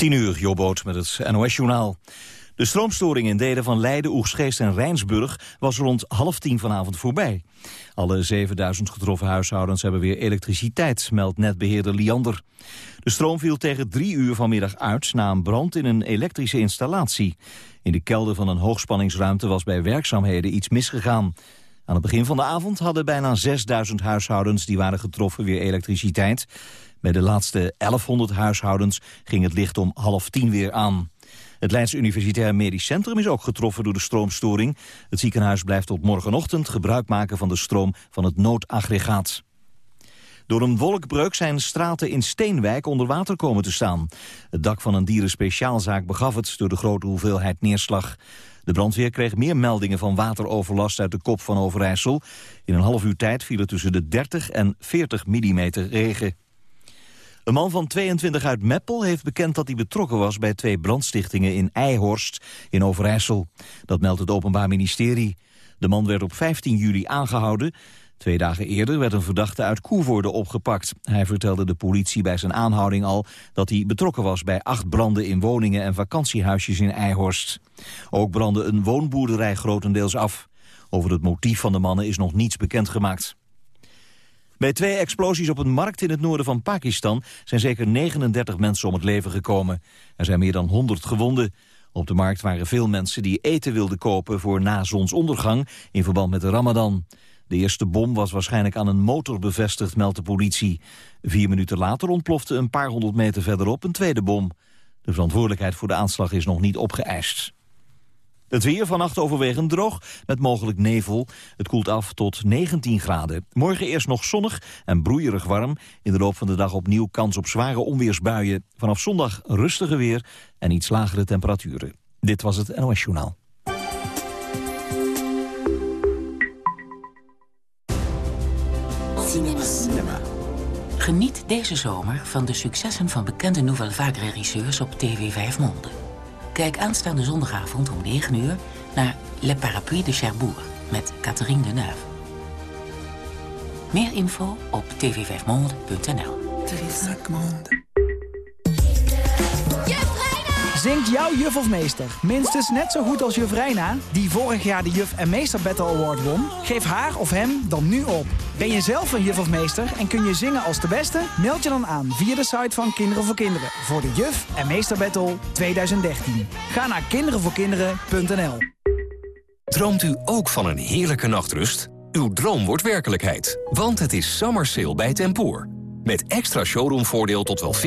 10 uur, Jobboot met het NOS-journaal. De stroomstoring in delen van Leiden, Oegstgeest en Rijnsburg was rond half tien vanavond voorbij. Alle 7000 getroffen huishoudens hebben weer elektriciteit, meldt netbeheerder Liander. De stroom viel tegen drie uur vanmiddag uit na een brand in een elektrische installatie. In de kelder van een hoogspanningsruimte was bij werkzaamheden iets misgegaan. Aan het begin van de avond hadden bijna 6000 huishoudens die waren getroffen weer elektriciteit. Bij de laatste 1100 huishoudens ging het licht om half tien weer aan. Het Leidse Universitair Medisch Centrum is ook getroffen door de stroomstoring. Het ziekenhuis blijft tot morgenochtend gebruik maken van de stroom van het noodaggregaat. Door een wolkbreuk zijn straten in Steenwijk onder water komen te staan. Het dak van een dierenspeciaalzaak begaf het door de grote hoeveelheid neerslag. De brandweer kreeg meer meldingen van wateroverlast uit de kop van Overijssel. In een half uur tijd vielen tussen de 30 en 40 millimeter regen. Een man van 22 uit Meppel heeft bekend dat hij betrokken was... bij twee brandstichtingen in Eihorst in Overijssel. Dat meldt het Openbaar Ministerie. De man werd op 15 juli aangehouden. Twee dagen eerder werd een verdachte uit Koevoorde opgepakt. Hij vertelde de politie bij zijn aanhouding al... dat hij betrokken was bij acht branden in woningen en vakantiehuisjes in Eihorst. Ook brandde een woonboerderij grotendeels af. Over het motief van de mannen is nog niets bekendgemaakt. Bij twee explosies op een markt in het noorden van Pakistan... zijn zeker 39 mensen om het leven gekomen. Er zijn meer dan 100 gewonden. Op de markt waren veel mensen die eten wilden kopen... voor na zonsondergang in verband met de ramadan. De eerste bom was waarschijnlijk aan een motor bevestigd, meldt de politie. Vier minuten later ontplofte een paar honderd meter verderop een tweede bom. De verantwoordelijkheid voor de aanslag is nog niet opgeëist. Het weer vannacht overwegend droog, met mogelijk nevel. Het koelt af tot 19 graden. Morgen eerst nog zonnig en broeierig warm. In de loop van de dag opnieuw kans op zware onweersbuien. Vanaf zondag rustige weer en iets lagere temperaturen. Dit was het NOS Journaal. Geniet deze zomer van de successen van bekende Nouvelle Vague regisseurs op TV 5 Monde. Kijk aanstaande zondagavond om 9 uur naar Le Parapluie de Cherbourg met Catherine Deneuve. Meer info op tv5monde.nl. Zingt jouw juf of meester minstens net zo goed als juf Reina... die vorig jaar de Juf en Meester Battle Award won? Geef haar of hem dan nu op. Ben je zelf een juf of meester en kun je zingen als de beste? Meld je dan aan via de site van Kinderen voor Kinderen... voor de Juf en Meester Battle 2013. Ga naar kinderenvoorkinderen.nl Droomt u ook van een heerlijke nachtrust? Uw droom wordt werkelijkheid, want het is summer sale bij Tempoor. Met extra showroomvoordeel tot wel 40%,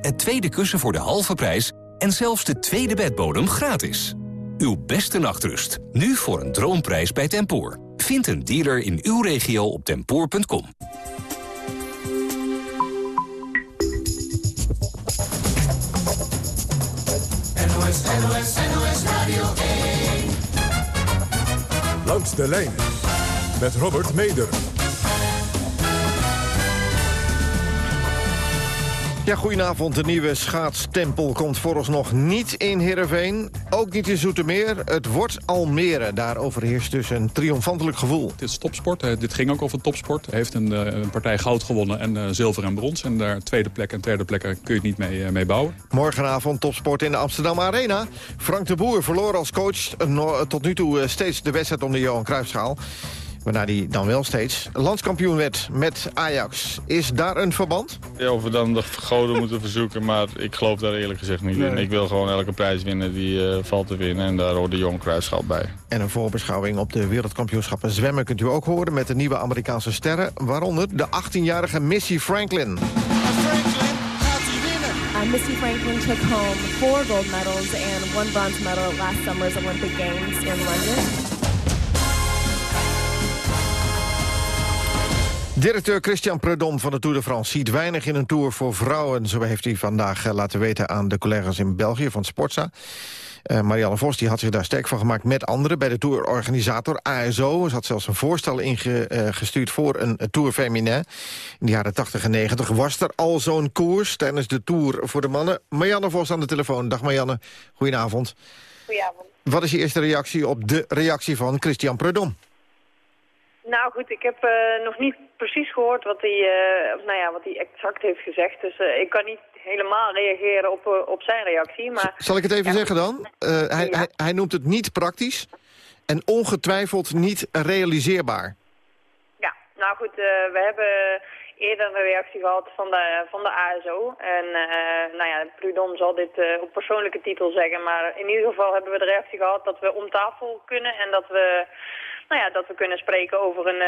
het tweede kussen voor de halve prijs... en zelfs de tweede bedbodem gratis. Uw beste nachtrust, nu voor een droomprijs bij Tempoor. Vind een dealer in uw regio op tempoor.com. NOS, NOS, NOS Radio 1. Langs de lijn met Robert Meder. Ja, goedenavond. De nieuwe schaatstempel komt vooralsnog niet in Heerenveen. Ook niet in Zoetermeer. Het wordt Almere. Daar overheerst dus een triomfantelijk gevoel. Dit is topsport. Eh, Dit ging ook over topsport. Hij heeft een, eh, een partij goud gewonnen en eh, zilver en brons. En daar tweede plek en derde plek kun je het niet mee, eh, mee bouwen. Morgenavond topsport in de Amsterdam Arena. Frank de Boer verloor als coach tot nu toe steeds de wedstrijd om de Johan Cruijffschaal. Waarna hij dan wel steeds landskampioen werd met Ajax. Is daar een verband? Ja, of we dan de goden moeten verzoeken, maar ik geloof daar eerlijk gezegd niet in. Ik wil gewoon elke prijs winnen die eh, valt te winnen en daar hoort de Jong Kruisschaal bij. En een voorbeschouwing op de wereldkampioenschappen zwemmen kunt u ook horen... met de nieuwe Amerikaanse sterren, waaronder de 18-jarige Missy Franklin. Uh, Missy Franklin took home four gold medals and one bronze medal at last summer's Olympic Games in London. Directeur Christian Predom van de Tour de France ziet weinig in een Tour voor vrouwen. Zo heeft hij vandaag eh, laten weten aan de collega's in België van Sportza. Eh, Marianne Vos die had zich daar sterk van gemaakt met anderen. Bij de tourorganisator ASO. Ze had zelfs een voorstel ingestuurd voor een Tour Feminin. In de jaren 80 en 90 was er al zo'n koers tijdens de Tour voor de mannen. Marianne Vos aan de telefoon. Dag Marianne, goedenavond. Goedenavond. Wat is je eerste reactie op de reactie van Christian Predom? Nou goed, ik heb eh, nog niet precies gehoord wat hij, eh, nou ja, wat hij exact heeft gezegd. Dus eh, ik kan niet helemaal reageren op, eh, op zijn reactie. Maar, Zal ik het even zeggen dan? Hij, hij, hij noemt het niet praktisch en ongetwijfeld niet realiseerbaar. Ja, nou goed, we hebben eerder een reactie gehad van de, van de ASO. En nou ja, Prudom zal dit op persoonlijke titel zeggen. Maar in ieder geval hebben we de reactie gehad dat we om tafel kunnen. En dat we, nou ja, dat we kunnen spreken over een,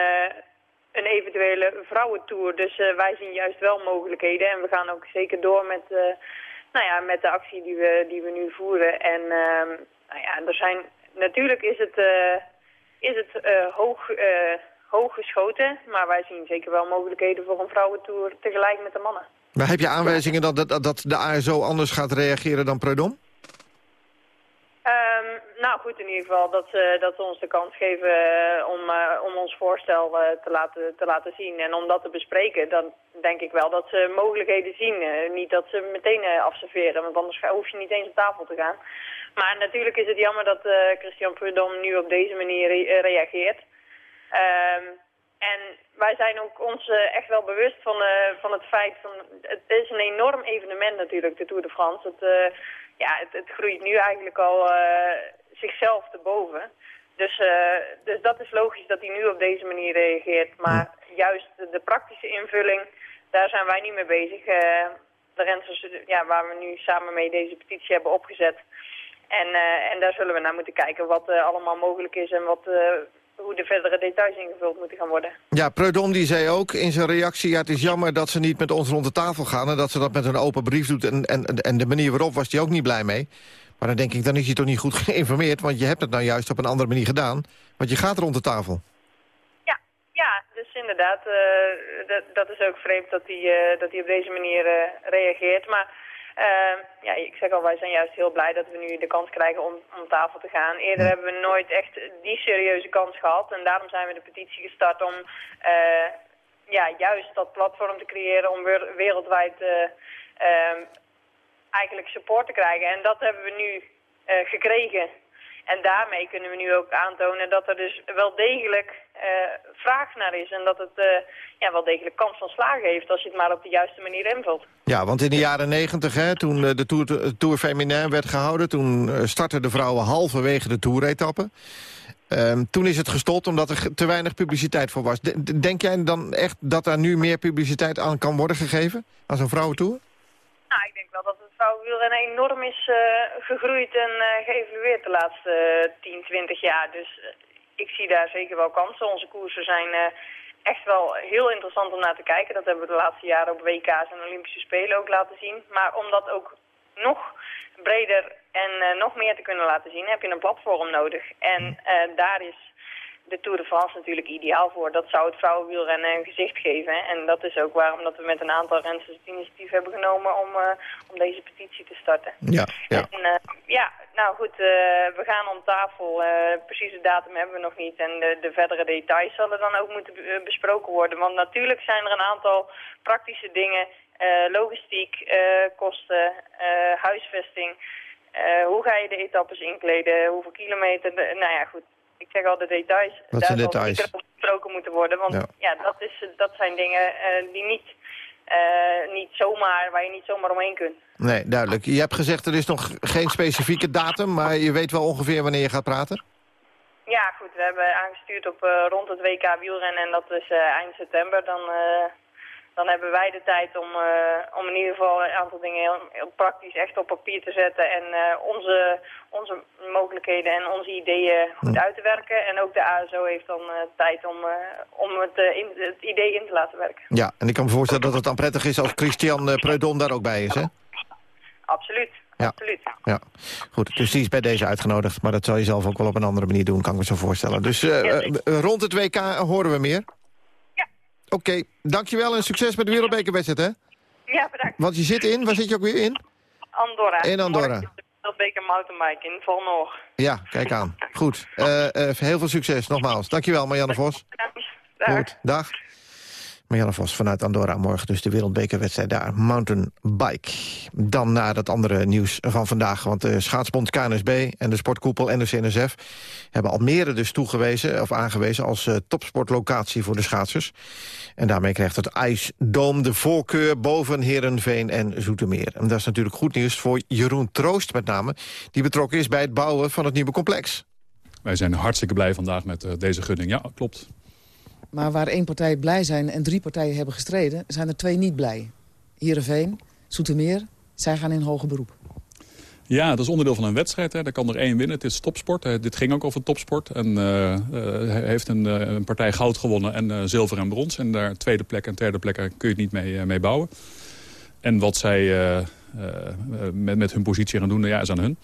een eventuele vrouwentour. Dus eh, wij zien juist wel mogelijkheden. En we gaan ook zeker door met, eh, nou ja, met de actie die we, die we nu voeren. En ehm, nou ja, er zijn, natuurlijk is het, eh, is het hoog... eh, hoog geschoten, maar wij zien zeker wel mogelijkheden voor een vrouwentour tegelijk met de mannen. Maar heb je aanwijzingen dat, dat, dat de ASO anders gaat reageren dan Predom? Ehm, nou goed, in ieder geval dat ze, dat ze ons de kans geven eh, om, eh, om ons voorstel eh, te, laten, te laten zien en om dat te bespreken. Dan denk ik wel dat ze mogelijkheden zien. Eh, niet dat ze meteen eh, afserveren, want anders hoef je niet eens op tafel te gaan. Maar natuurlijk is het jammer dat eh, Christian Prudhomme nu op deze manier re- eh, reageert. Ehm, en wij zijn ook ons eh, echt wel bewust van, eh, van het feit... Van, het is een enorm evenement natuurlijk, de Tour de France. Het, eh, ja, het, het groeit nu eigenlijk al eh, zichzelf te boven. Dus, eh, dus dat is logisch dat hij nu op deze manier reageert. Maar juist de, de praktische invulling, daar zijn wij niet mee bezig. Eh, de rensters ja, waar we nu samen mee deze petitie hebben opgezet. En, eh, en daar zullen we naar moeten kijken wat allemaal mogelijk is en wat, hoe de verdere details ingevuld moeten gaan worden. Ja, Preudom die zei ook in zijn reactie... Ja, het is jammer dat ze niet met ons rond de tafel gaan... en dat ze dat met een open brief doet. En, en, en de manier waarop was hij ook niet blij mee. Maar dan denk ik, dan is hij toch niet goed geïnformeerd... want je hebt het nou juist op een andere manier gedaan. Want je gaat rond de tafel. Ja, ja dus inderdaad, eh, dat, dat is ook vreemd dat hij, eh, dat hij op deze manier eh, reageert. Maar ja, ik zeg al, wij zijn juist heel blij dat we nu de kans krijgen om om tafel te gaan. Eerder hebben we nooit echt die serieuze kans gehad. En daarom zijn we de petitie gestart om ja, juist dat platform te creëren om wereldwijd ehm, eigenlijk support te krijgen. En dat hebben we nu eh, gekregen. En daarmee kunnen we nu ook aantonen dat er dus wel degelijk eh, vraag naar is. En dat het eh, ja, wel degelijk kans van slagen heeft als je het maar op de juiste manier invult. Ja, want in de jaren negentig, hè, toen de Tour, Tour Féminin werd gehouden... toen startten de vrouwen halverwege de Touretappe. Ehm toen is het gestopt omdat er te weinig publiciteit voor was. Denk jij dan echt dat daar nu meer publiciteit aan kan worden gegeven? Aan zo'n vrouwentour? Nou, ik denk wel dat vrouwenwielrennen enorm is eh, gegroeid en eh, geëvalueerd de laatste eh, 10, 20 jaar. Dus eh, ik zie daar zeker wel kansen. Onze koersen zijn eh, echt wel heel interessant om naar te kijken. Dat hebben we de laatste jaren op WK's en Olympische Spelen ook laten zien. Maar om dat ook nog breder en eh, nog meer te kunnen laten zien, heb je een platform nodig. En eh, daar is de Tour de France natuurlijk ideaal voor. Dat zou het vrouwenwielrennen een gezicht geven. En dat is ook waarom dat we met een aantal rensters het initiatief hebben genomen om, eh, om deze petitie te starten. Ja, ja. En, eh, ja, nou goed, eh, we gaan om tafel. Precieze datum hebben we nog niet. En de, de verdere details zullen dan ook moeten be- besproken worden. Want natuurlijk zijn er een aantal praktische dingen. logistiek, kosten, huisvesting. Hoe ga je de etappes inkleden? Hoeveel kilometer? De- nou ja, goed. Ik zeg al de details. Wat zijn details? besproken moeten worden. Want Ja. ja, dat, is, dat zijn dingen eh, die niet, eh, niet zomaar, waar je niet zomaar omheen kunt. Nee, duidelijk. Je hebt gezegd er is nog geen specifieke datum... maar je weet wel ongeveer wanneer je gaat praten? Ja, goed. We hebben aangestuurd op eh, rond het WK wielrennen en dat is eind september. Dan, dan hebben wij de tijd om, eh, om in ieder geval een aantal dingen heel, heel praktisch echt op papier te zetten. En eh, onze, onze mogelijkheden en onze ideeën goed uit te werken. En ook de ASO heeft dan eh, tijd om, om het, in, het idee in te laten werken. Ja, en ik kan me voorstellen dat het dan prettig is als Christian Preudom daar ook bij is, hè? Absoluut. Ja. Absoluut. Ja, goed. Dus die is bij deze uitgenodigd. Maar dat zal je zelf ook wel op een andere manier doen, kan ik me zo voorstellen. Dus rond het WK horen we meer? Oké, dankjewel en succes met de wereldbekerwedstrijd, hè? Ja, bedankt. Want je zit in, waar zit je ook weer in? Andorra. In Andorra. Wereldbeker mountainbike in Volnoog. Ja, kijk aan. Goed. Eh, eh, heel veel succes, nogmaals. Dankjewel, Marianne Vos. Dag. Goed, dag. Marianne Vos vanuit Andorra. Morgen dus de wereldbekerwedstrijd daar. Mountain Bike. Dan naar het andere nieuws van vandaag. Want de schaatsbond KNSB en de sportkoepel NOC-NSF... hebben Almere dus toegewezen of aangewezen als uh, topsportlocatie voor de schaatsers. En daarmee krijgt het IJsdoom de voorkeur boven Herenveen en Zoetermeer. En dat is natuurlijk goed nieuws voor Jeroen Troost met name... die betrokken is bij het bouwen van het nieuwe complex. Wij zijn hartstikke blij vandaag met uh, deze gunning. Ja, klopt. Maar waar één partij blij zijn en drie partijen hebben gestreden... zijn er twee niet blij. Heerenveen, Soetermeer, zij gaan in hoger beroep. Ja, dat is onderdeel van een wedstrijd. Hè. Daar kan er één winnen. Het is topsport. Dit ging ook over topsport. En uh, heeft een, uh, een, partij goud gewonnen en zilver en brons. En daar tweede plek en derde plek kun je het niet mee, mee bouwen. En wat zij met, met hun positie gaan doen, ja, is aan hun.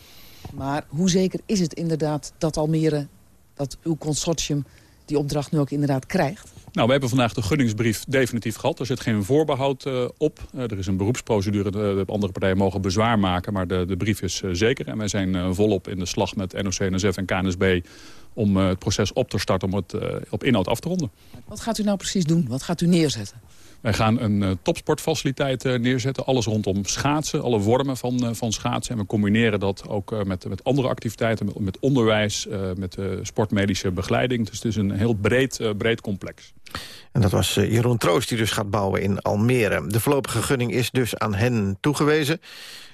Maar hoe zeker is het inderdaad dat Almere, dat uw consortium die opdracht nu ook inderdaad krijgt? Nou, we hebben vandaag de gunningsbrief definitief gehad. Er zit geen voorbehoud uh, op. Uh, er is een beroepsprocedure. De, de, andere partijen mogen bezwaar maken. Maar de, de brief is uh, zeker. En wij zijn volop in de slag met NOC, NSF en KNSB... om het proces op te starten om het op inhoud af te ronden. Wat gaat u nou precies doen? Wat gaat u neerzetten? Wij gaan een uh, topsportfaciliteit uh, neerzetten. Alles rondom schaatsen, alle vormen van, uh, van schaatsen. En we combineren dat ook met, met andere activiteiten, met, met onderwijs, met sportmedische begeleiding. Dus het is een heel breed, breed complex. En dat was Jeroen Troost die dus gaat bouwen in Almere. De voorlopige gunning is dus aan hen toegewezen.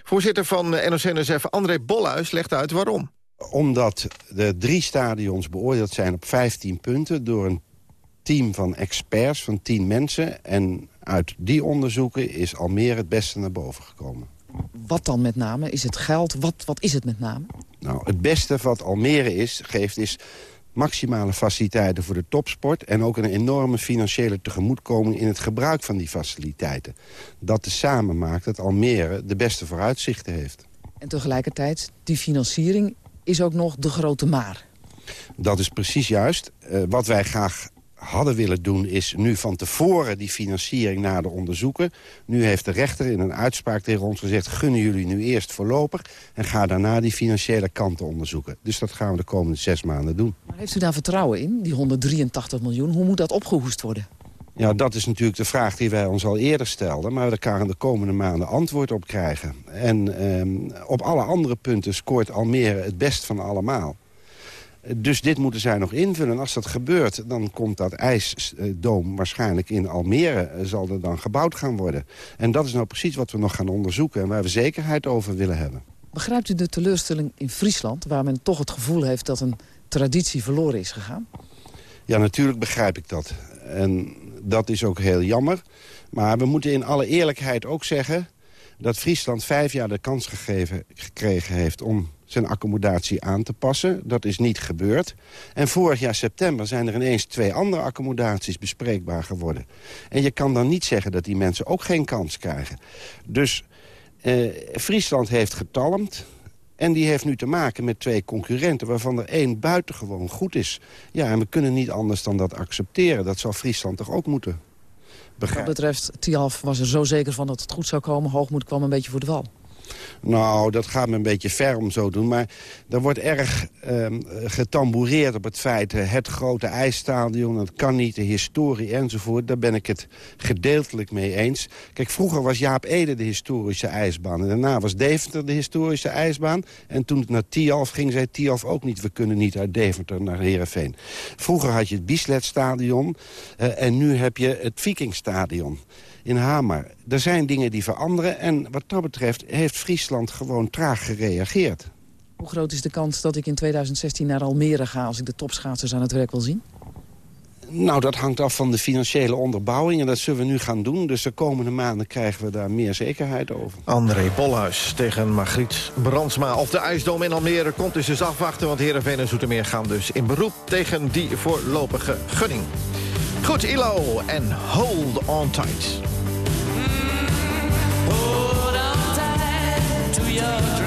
Voorzitter van NOC-NSF André Bolhuis legt uit waarom. Omdat de drie stadions beoordeeld zijn op 15 punten... door een team van experts van 10 mensen. En uit die onderzoeken is Almere het beste naar boven gekomen. Wat dan met name? Is het geld? Wat, wat is het met name? Nou, het beste wat Almere is, geeft is maximale faciliteiten voor de topsport... en ook een enorme financiële tegemoetkoming in het gebruik van die faciliteiten. Dat tezamen maakt dat Almere de beste vooruitzichten heeft. En tegelijkertijd, die financiering is ook nog de grote maar. Dat is precies juist. Uh, wat wij graag hadden willen doen is nu van tevoren die financiering nader onderzoeken. Nu heeft de rechter in een uitspraak tegen ons gezegd... gunnen jullie nu eerst voorlopig en ga daarna die financiële kanten onderzoeken. Dus dat gaan we de komende zes maanden doen. Maar heeft u daar vertrouwen in, die 183 miljoen? Hoe moet dat opgehoest worden? Ja, dat is natuurlijk de vraag die wij ons al eerder stelden... maar we gaan de komende maanden antwoord op krijgen. En eh, op alle andere punten scoort Almere het best van allemaal. Dus dit moeten zij nog invullen. En als dat gebeurt, dan komt dat ijsdoom waarschijnlijk in Almere... Eh, zal er dan gebouwd gaan worden. En dat is nou precies wat we nog gaan onderzoeken... en waar we zekerheid over willen hebben. Begrijpt u de teleurstelling in Friesland... waar men toch het gevoel heeft dat een traditie verloren is gegaan? Ja, natuurlijk begrijp ik dat. En dat is ook heel jammer. Maar we moeten in alle eerlijkheid ook zeggen... dat Friesland vijf jaar de kans gegeven, gekregen heeft om zijn accommodatie aan te passen. Dat is niet gebeurd. En vorig jaar september zijn er ineens twee andere accommodaties bespreekbaar geworden. En je kan dan niet zeggen dat die mensen ook geen kans krijgen. Dus eh, Friesland heeft getalmd. En die heeft nu te maken met twee concurrenten... waarvan er één buitengewoon goed is. Ja, en we kunnen niet anders dan dat accepteren. Dat zal Friesland toch ook moeten begrijpen. Wat betreft Tialf was er zo zeker van dat het goed zou komen. Hoogmoed kwam een beetje voor de wal. Nou, dat gaat me een beetje ver om zo te doen. Maar er wordt erg um, getamboureerd op het feit... Uh, het grote ijsstadion, het kan niet, de historie enzovoort. Daar ben ik het gedeeltelijk mee eens. Kijk, vroeger was Jaap Ede de historische ijsbaan. En daarna was Deventer de historische ijsbaan. En toen het naar Tialf ging, zei Tialf ook niet... we kunnen niet uit Deventer naar Heerenveen. Vroeger had je het Biesletstadion uh, en nu heb je het Vikingstadion in Hamer. Er zijn dingen die veranderen en wat dat betreft heeft Friesland gewoon traag gereageerd. Hoe groot is de kans dat ik in 2016 naar Almere ga... als ik de topschaatsers aan het werk wil zien? Nou, dat hangt af van de financiële onderbouwing. En dat zullen we nu gaan doen. Dus de komende maanden krijgen we daar meer zekerheid over. André Bolhuis tegen Margriet Brandsma. Of de IJsdoom in Almere komt dus eens afwachten... want Heerenveen en Zoetermeer gaan dus in beroep... tegen die voorlopige gunning. Goed, ILO en Hold On Tight. you're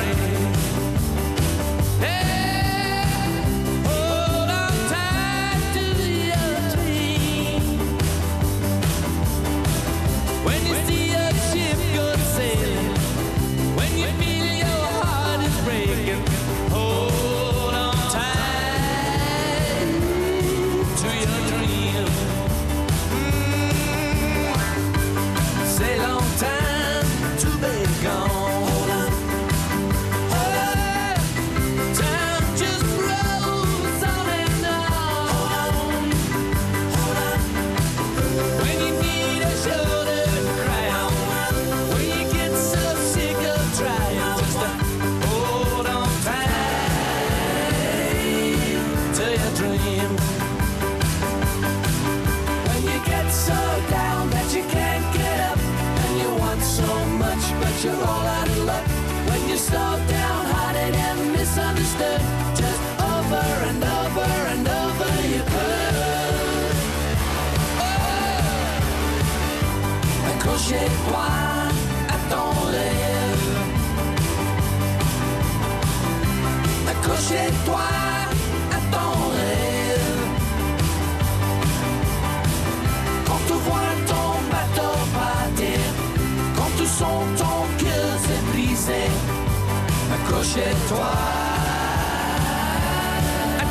à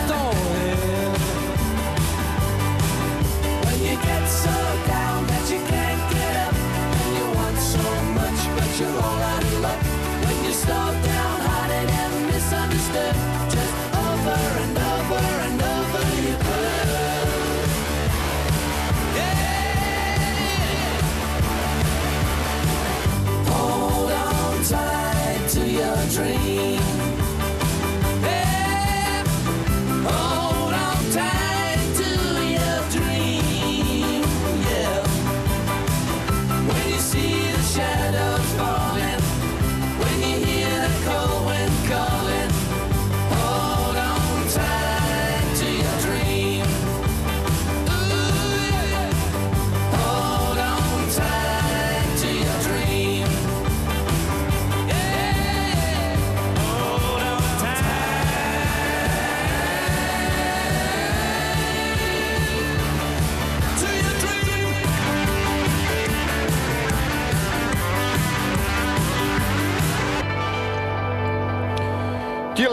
ton rêve. When you get so down that you can't get up, and you want so much but you're all out of luck. When you slow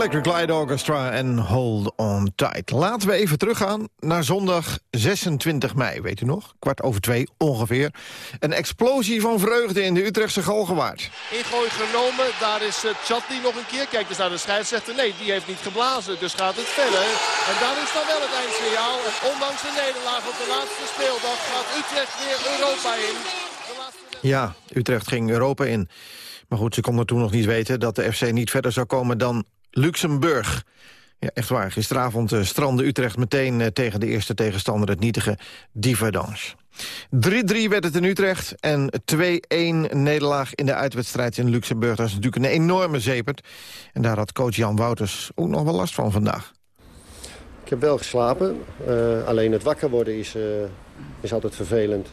Electric Light Orchestra en Hold On Tight. Laten we even teruggaan naar zondag 26 mei, weet u nog? Kwart over twee ongeveer. Een explosie van vreugde in de Utrechtse Galgenwaard. Ingooi genomen, daar is uh, Chatli nog een keer. Kijk eens naar de scheidsrechter. Nee, die heeft niet geblazen, dus gaat het verder. En daar is dan wel het eindsignaal. En ondanks de nederlaag op de laatste speeldag gaat Utrecht weer Europa in. Ja, Utrecht ging Europa in. Maar goed, ze konden toen nog niet weten dat de FC niet verder zou komen dan Luxemburg. Ja, echt waar. Gisteravond uh, strandde Utrecht meteen uh, tegen de eerste tegenstander... het nietige Diverdange. 3-3 werd het in Utrecht en 2-1 nederlaag in de uitwedstrijd in Luxemburg. Dat is natuurlijk een enorme zepert. En daar had coach Jan Wouters ook nog wel last van vandaag. Ik heb wel geslapen. Uh, alleen het wakker worden is, is altijd vervelend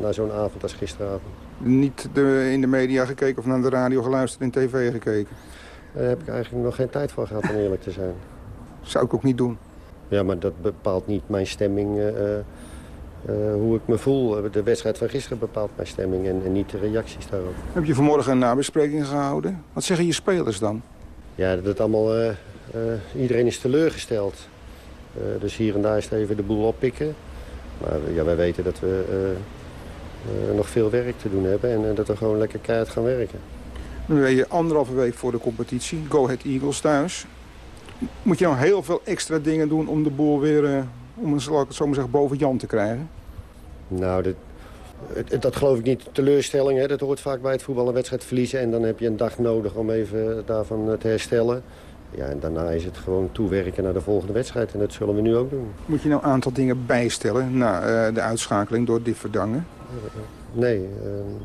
na zo'n avond als gisteravond. Niet de, in de media gekeken of naar de radio geluisterd en tv gekeken? Daar heb ik eigenlijk nog geen tijd voor gehad, om eerlijk te zijn. Zou ik ook niet doen. Ja, maar dat bepaalt niet mijn stemming, uh, uh, hoe ik me voel. De wedstrijd van gisteren bepaalt mijn stemming en, en, niet de reacties daarop. Heb je vanmorgen een nabespreking gehouden? Wat zeggen je spelers dan? Ja, dat het allemaal... Uh, iedereen is teleurgesteld. dus hier en daar is het even de boel oppikken. Maar ja, wij weten dat we nog veel werk te doen hebben en dat we gewoon lekker keihard gaan werken. Nu ben je anderhalve week voor de competitie. Go Ahead Eagles thuis. Moet je nou heel veel extra dingen doen om de boel weer, uh, om het zo maar zeggen, boven Jan te krijgen? Nou, dat, het, dat geloof ik niet. Teleurstelling, hè, dat hoort vaak bij het voetbal een wedstrijd verliezen. En dan heb je een dag nodig om even daarvan te herstellen. Ja, en daarna is het gewoon toewerken naar de volgende wedstrijd. En dat zullen we nu ook doen. Moet je nou een aantal dingen bijstellen na uh, de uitschakeling door Differdange? Nee, uh,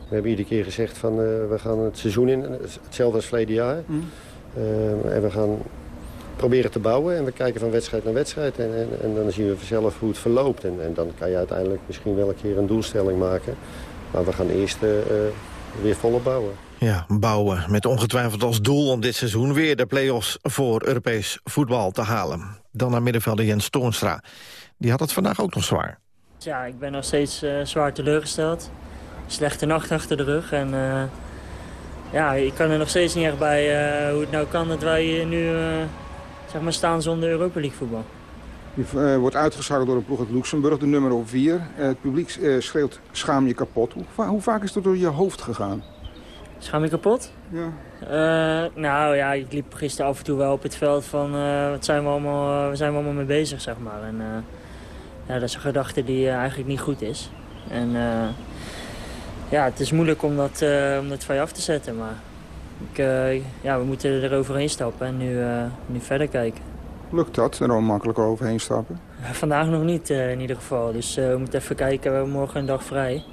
we hebben iedere keer gezegd van uh, we gaan het seizoen in, hetzelfde als verleden jaar. Mm. Uh, en we gaan proberen te bouwen en we kijken van wedstrijd naar wedstrijd. En, en, en dan zien we vanzelf hoe het verloopt. En, en, dan kan je uiteindelijk misschien wel een keer een doelstelling maken. Maar we gaan eerst weer volop bouwen. Ja, bouwen met ongetwijfeld als doel om dit seizoen weer de play-offs voor Europees voetbal te halen. Dan naar middenvelder Jens Toornstra. Die had het vandaag ook nog zwaar. Ja, ik ben nog steeds zwaar teleurgesteld slechte nacht achter de rug. En uh, ja, ik kan er nog steeds niet echt bij uh, hoe het nou kan dat wij hier nu uh, zeg maar staan zonder Europa League voetbal. Je wordt uitgeschakeld door een ploeg uit Luxemburg, de nummer 4. het publiek schreeuwt schaam je kapot. Hoe, va hoe, vaak is dat door je hoofd gegaan? Schaam je kapot? Ja. nou ja, ik liep gisteren af en toe wel op het veld van wat zijn we allemaal, waar zijn we allemaal mee bezig, zeg maar. En ja, dat is een gedachte die eigenlijk niet goed is. En ja, het is moeilijk om dat, uh, om dat van je af te zetten. Maar ik, uh, ja, we moeten er overheen stappen en nu, uh, nu verder kijken. Lukt dat, er makkelijk overheen stappen? Vandaag nog niet in ieder geval. Dus we moeten even kijken. We hebben morgen een dag vrij.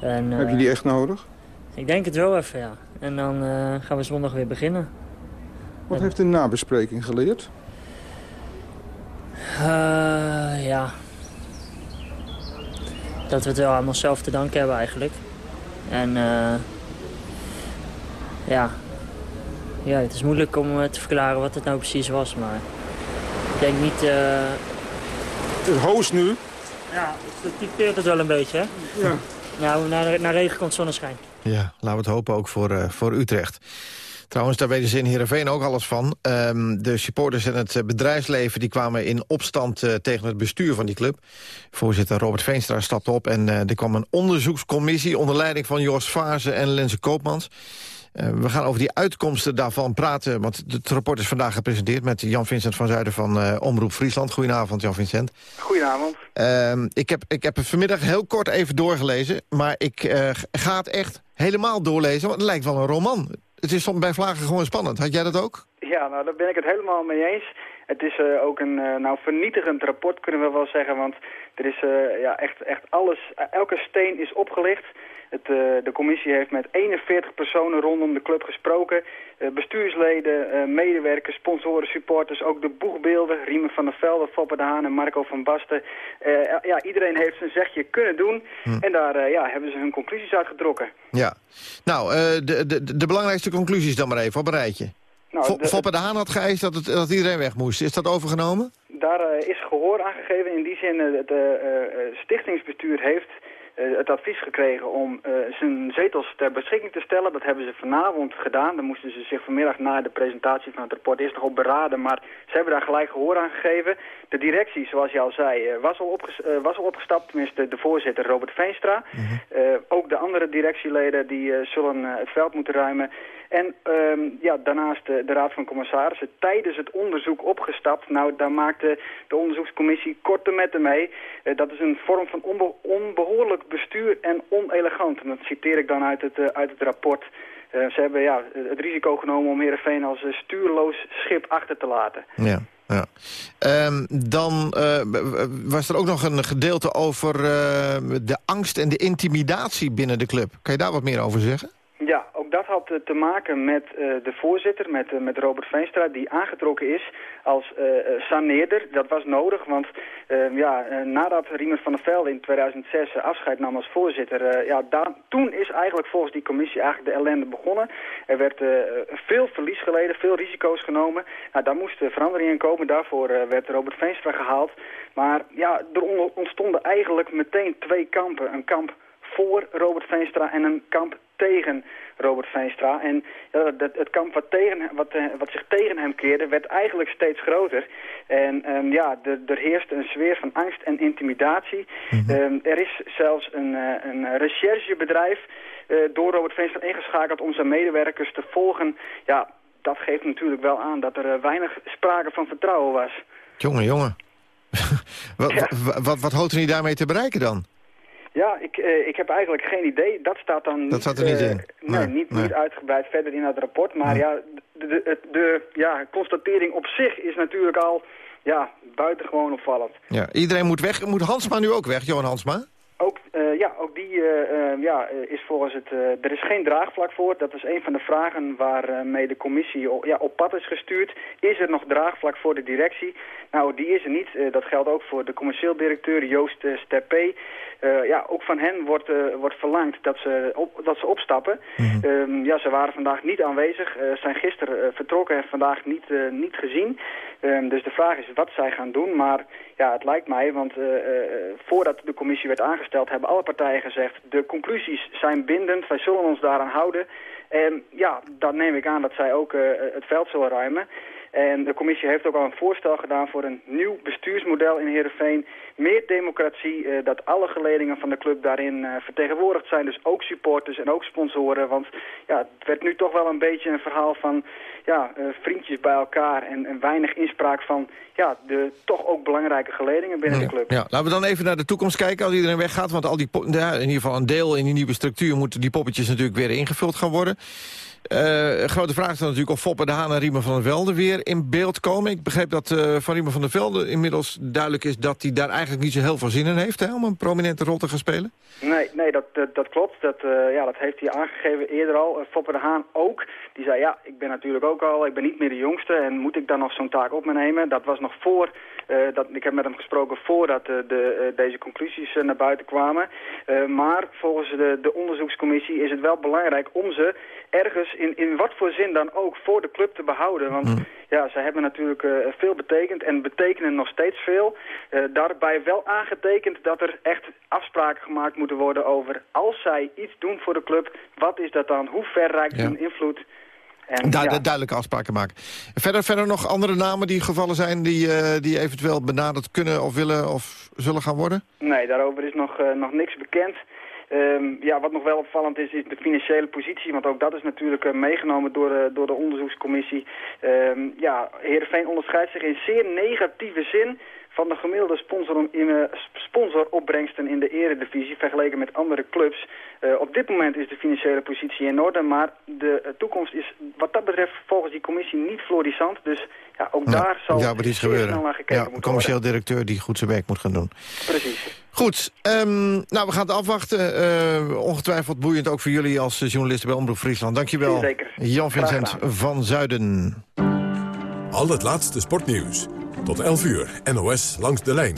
En, Heb je die echt nodig? Ik denk het wel even, ja. En dan eh, gaan we zondag weer beginnen. Wat heeft de nabespreking geleerd? Eh, ja. Dat we het wel aan onszelf te danken hebben eigenlijk. En eh, ja. ja, het is moeilijk om eh, te verklaren wat het nou precies was. Maar ik denk niet... eh, Het hoos nu. Ja, het typeert het wel een beetje, hè? Ja. Nou, naar, naar regen komt zonneschijn. Ja, laten we het hopen ook voor, eh, voor Utrecht. Trouwens, daar weten ze in Heerenveen ook alles van. Ehm, de supporters en het eh, bedrijfsleven die kwamen in opstand eh, tegen het bestuur van die club. Voorzitter Robert Veenstra stapte op en eh, er kwam een onderzoekscommissie... onder leiding van Jos Vaarze en Lenze Koopmans. We gaan over die uitkomsten daarvan praten, want het rapport is vandaag gepresenteerd... met Jan-Vincent van Zuiden van Omroep Friesland. Goedenavond, Jan-Vincent. Goedenavond. Ehm, ik, heb, ik heb het vanmiddag heel kort even doorgelezen... maar ik ga het echt helemaal doorlezen, want het lijkt wel een roman. Het is soms bij Vlagen gewoon spannend. Had jij dat ook? Ja, nou daar ben ik het helemaal mee eens. Het is eh, ook een eh, nou, vernietigend rapport, kunnen we wel zeggen. Want er is eh, ja, echt, echt alles, elke steen is opgelicht. Het, eh, de commissie heeft met 41 personen rondom de club gesproken. Eh, bestuursleden, eh, medewerkers, sponsoren, supporters, ook de boegbeelden. Riemen van der Velde, Foppe de Haan en Marco van Basten. Ja, iedereen heeft zijn zegje kunnen doen. En daar ja, hebben ze hun conclusies uitgetrokken. Ja. Nou, de, de, de belangrijkste conclusies dan maar even op een rijtje. Nou, de- Foppe de Haan had geëist dat, het, dat iedereen weg moest. Is dat overgenomen? Daar is gehoor aan gegeven. In die zin, het stichtingsbestuur heeft het advies gekregen om eh, zijn zetels ter beschikking te stellen. Dat hebben ze vanavond gedaan. Dan moesten ze zich vanmiddag na de presentatie van het rapport eerst nog op beraden. Maar ze hebben daar gelijk gehoor aan gegeven. De directie, zoals je al zei, eh, was, al eh, was al opgestapt. Tenminste, de voorzitter Robert Veenstra. Eh, ook de andere directieleden die eh, zullen eh, het veld moeten ruimen. En ehm, ja, daarnaast de, de Raad van Commissarissen tijdens het onderzoek opgestapt. Nou, daar maakte de onderzoekscommissie korte metten mee. Eh, dat is een vorm van onbe- onbehoorlijk bestuur en onelegant. En dat citeer ik dan uit het, eh, uit het rapport. Eh, ze hebben ja, het risico genomen om Heerenveen als eh, stuurloos schip achter te laten. Ja. ja. Ehm, dan eh, was er ook nog een gedeelte over eh, de angst en de intimidatie binnen de club. Kan je daar wat meer over zeggen? Ja, dat had eh, te maken met eh, de voorzitter, met, eh, met Robert Veenstra, die aangetrokken is als saneerder. Dat was nodig, want ja, nadat Riemer van der Velde in 2006 eh, afscheid nam als voorzitter, ja, toen is eigenlijk volgens die commissie eigenlijk de ellende begonnen. Er werd veel verlies geleden, veel risico's genomen. Nou, daar moest eh, verandering in komen. Daarvoor werd Robert Veenstra gehaald. Maar ja, er on- ontstonden eigenlijk meteen twee kampen. Een kamp voor Robert Veenstra en een kamp tegen Robert Veenstra. En ja, dat, het kamp wat, tegen, wat, eh, wat zich tegen hem keerde werd eigenlijk steeds groter. En ehm, ja, er, er heerst een sfeer van angst en intimidatie. Ehm, er is zelfs een, eh, een recherchebedrijf eh, door Robert Veenstra ingeschakeld om zijn medewerkers te volgen. Ja, dat geeft natuurlijk wel aan dat er weinig sprake van vertrouwen was. Jongen, jongen. wat, wat, wat, wat hoopt u niet daarmee te bereiken dan? Ja, ik, eh, ik heb eigenlijk geen idee. Dat staat dan Dat staat er niet eh, in. Nee, Nee, niet, nee. niet uitgebreid verder in het rapport. Maar ja, de, de, de ja, constatering op zich is natuurlijk al ja, buitengewoon opvallend. Ja, iedereen moet weg. Moet Hansma nu ook weg, Johan Hansma? Ook, eh, ja, ook die eh, eh, ja, is volgens het... er is geen draagvlak voor. Dat is een van de vragen waarmee de commissie o- ja, op pad is gestuurd. Is er nog draagvlak voor de directie? Nou, die is er niet. Dat geldt ook voor de commercieel directeur Joost Steppé. Eh, ja, ook van hen wordt, wordt verlangd dat ze, op, dat ze opstappen. Ehm, ja, ze waren vandaag niet aanwezig. zijn gisteren vertrokken en vandaag niet, niet gezien. Ehm, dus de vraag is wat zij gaan doen. Maar ja, het lijkt mij, want voordat de commissie werd aangesteld... hebben alle partijen gezegd, de conclusies zijn bindend. Wij zullen ons daaraan houden. En ja, dan neem ik aan dat zij ook eh, het veld zullen ruimen. En de commissie heeft ook al een voorstel gedaan voor een nieuw bestuursmodel in Heerenveen. Meer democratie, eh, dat alle geledingen van de club daarin eh, vertegenwoordigd zijn. Dus ook supporters en ook sponsoren. Want ja, het werd nu toch wel een beetje een verhaal van ja, eh, vriendjes bij elkaar. En, en weinig inspraak van ja, de toch ook belangrijke geledingen binnen de club. Ja, laten we dan even naar de toekomst kijken als iedereen weggaat. Want al die ja, in ieder geval een deel in die nieuwe structuur... moeten die poppetjes natuurlijk weer ingevuld gaan worden. Een grote vraag is dan natuurlijk of Foppe de Haan en Riemen van der Velde weer in beeld komen. Ik begreep dat eh, van iemand van der Velde inmiddels duidelijk is... dat hij daar eigenlijk niet zo heel veel zin in heeft... Hè, om een prominente rol te gaan spelen. Nee, nee dat, dat, dat klopt. Dat, eh, ja, dat heeft hij aangegeven eerder al. Uh, Foppe de Haan ook. Die zei, ja, ik ben natuurlijk ook al, ik ben niet meer de jongste... en moet ik dan nog zo'n taak op me nemen? Dat was nog voor... Uh, dat, ik heb met hem gesproken voordat uh, de, uh, deze conclusies naar buiten kwamen. maar volgens de, de onderzoekscommissie is het wel belangrijk om ze ergens in, in wat voor zin dan ook voor de club te behouden. Want Hmm. Ja, ze hebben natuurlijk veel betekend en betekenen nog steeds veel. daarbij wel aangetekend dat er echt afspraken gemaakt moeten worden over als zij iets doen voor de club, wat is dat dan? Hoe ver reikt Ja. hun invloed? Du En, ja, Duidelijke afspraken maken. Verder, verder nog andere namen die gevallen zijn... Die, eh, die eventueel benaderd kunnen of willen of zullen gaan worden? Nee, daarover is nog, nog niks bekend. Um, ja, wat nog wel opvallend is, is de financiële positie. Want ook dat is natuurlijk uh, meegenomen door, uh, door de onderzoekscommissie. Um, ja, Heerenveen onderscheidt zich in zeer negatieve zin van de gemiddelde sponsor in, uh, sponsoropbrengsten in de eredivisie vergeleken met andere clubs. Uh, op dit moment is de financiële positie in orde, maar de uh, toekomst is wat dat betreft volgens die commissie niet florissant. Dus ja, ook daar zal ja, maar iets gebeuren. snel naar gekeken Ja, moeten commercieel worden. directeur die goed zijn werk moet gaan doen. Precies. Goed, ehm, nou we gaan het afwachten. Eh, ongetwijfeld boeiend ook voor jullie als eh, journalisten bij Omroep Friesland. Dankjewel, Zeker. Jan Graag Vincent gedaan. van Zuiden. Al het laatste sportnieuws. Tot 11 uur, NOS langs de lijn.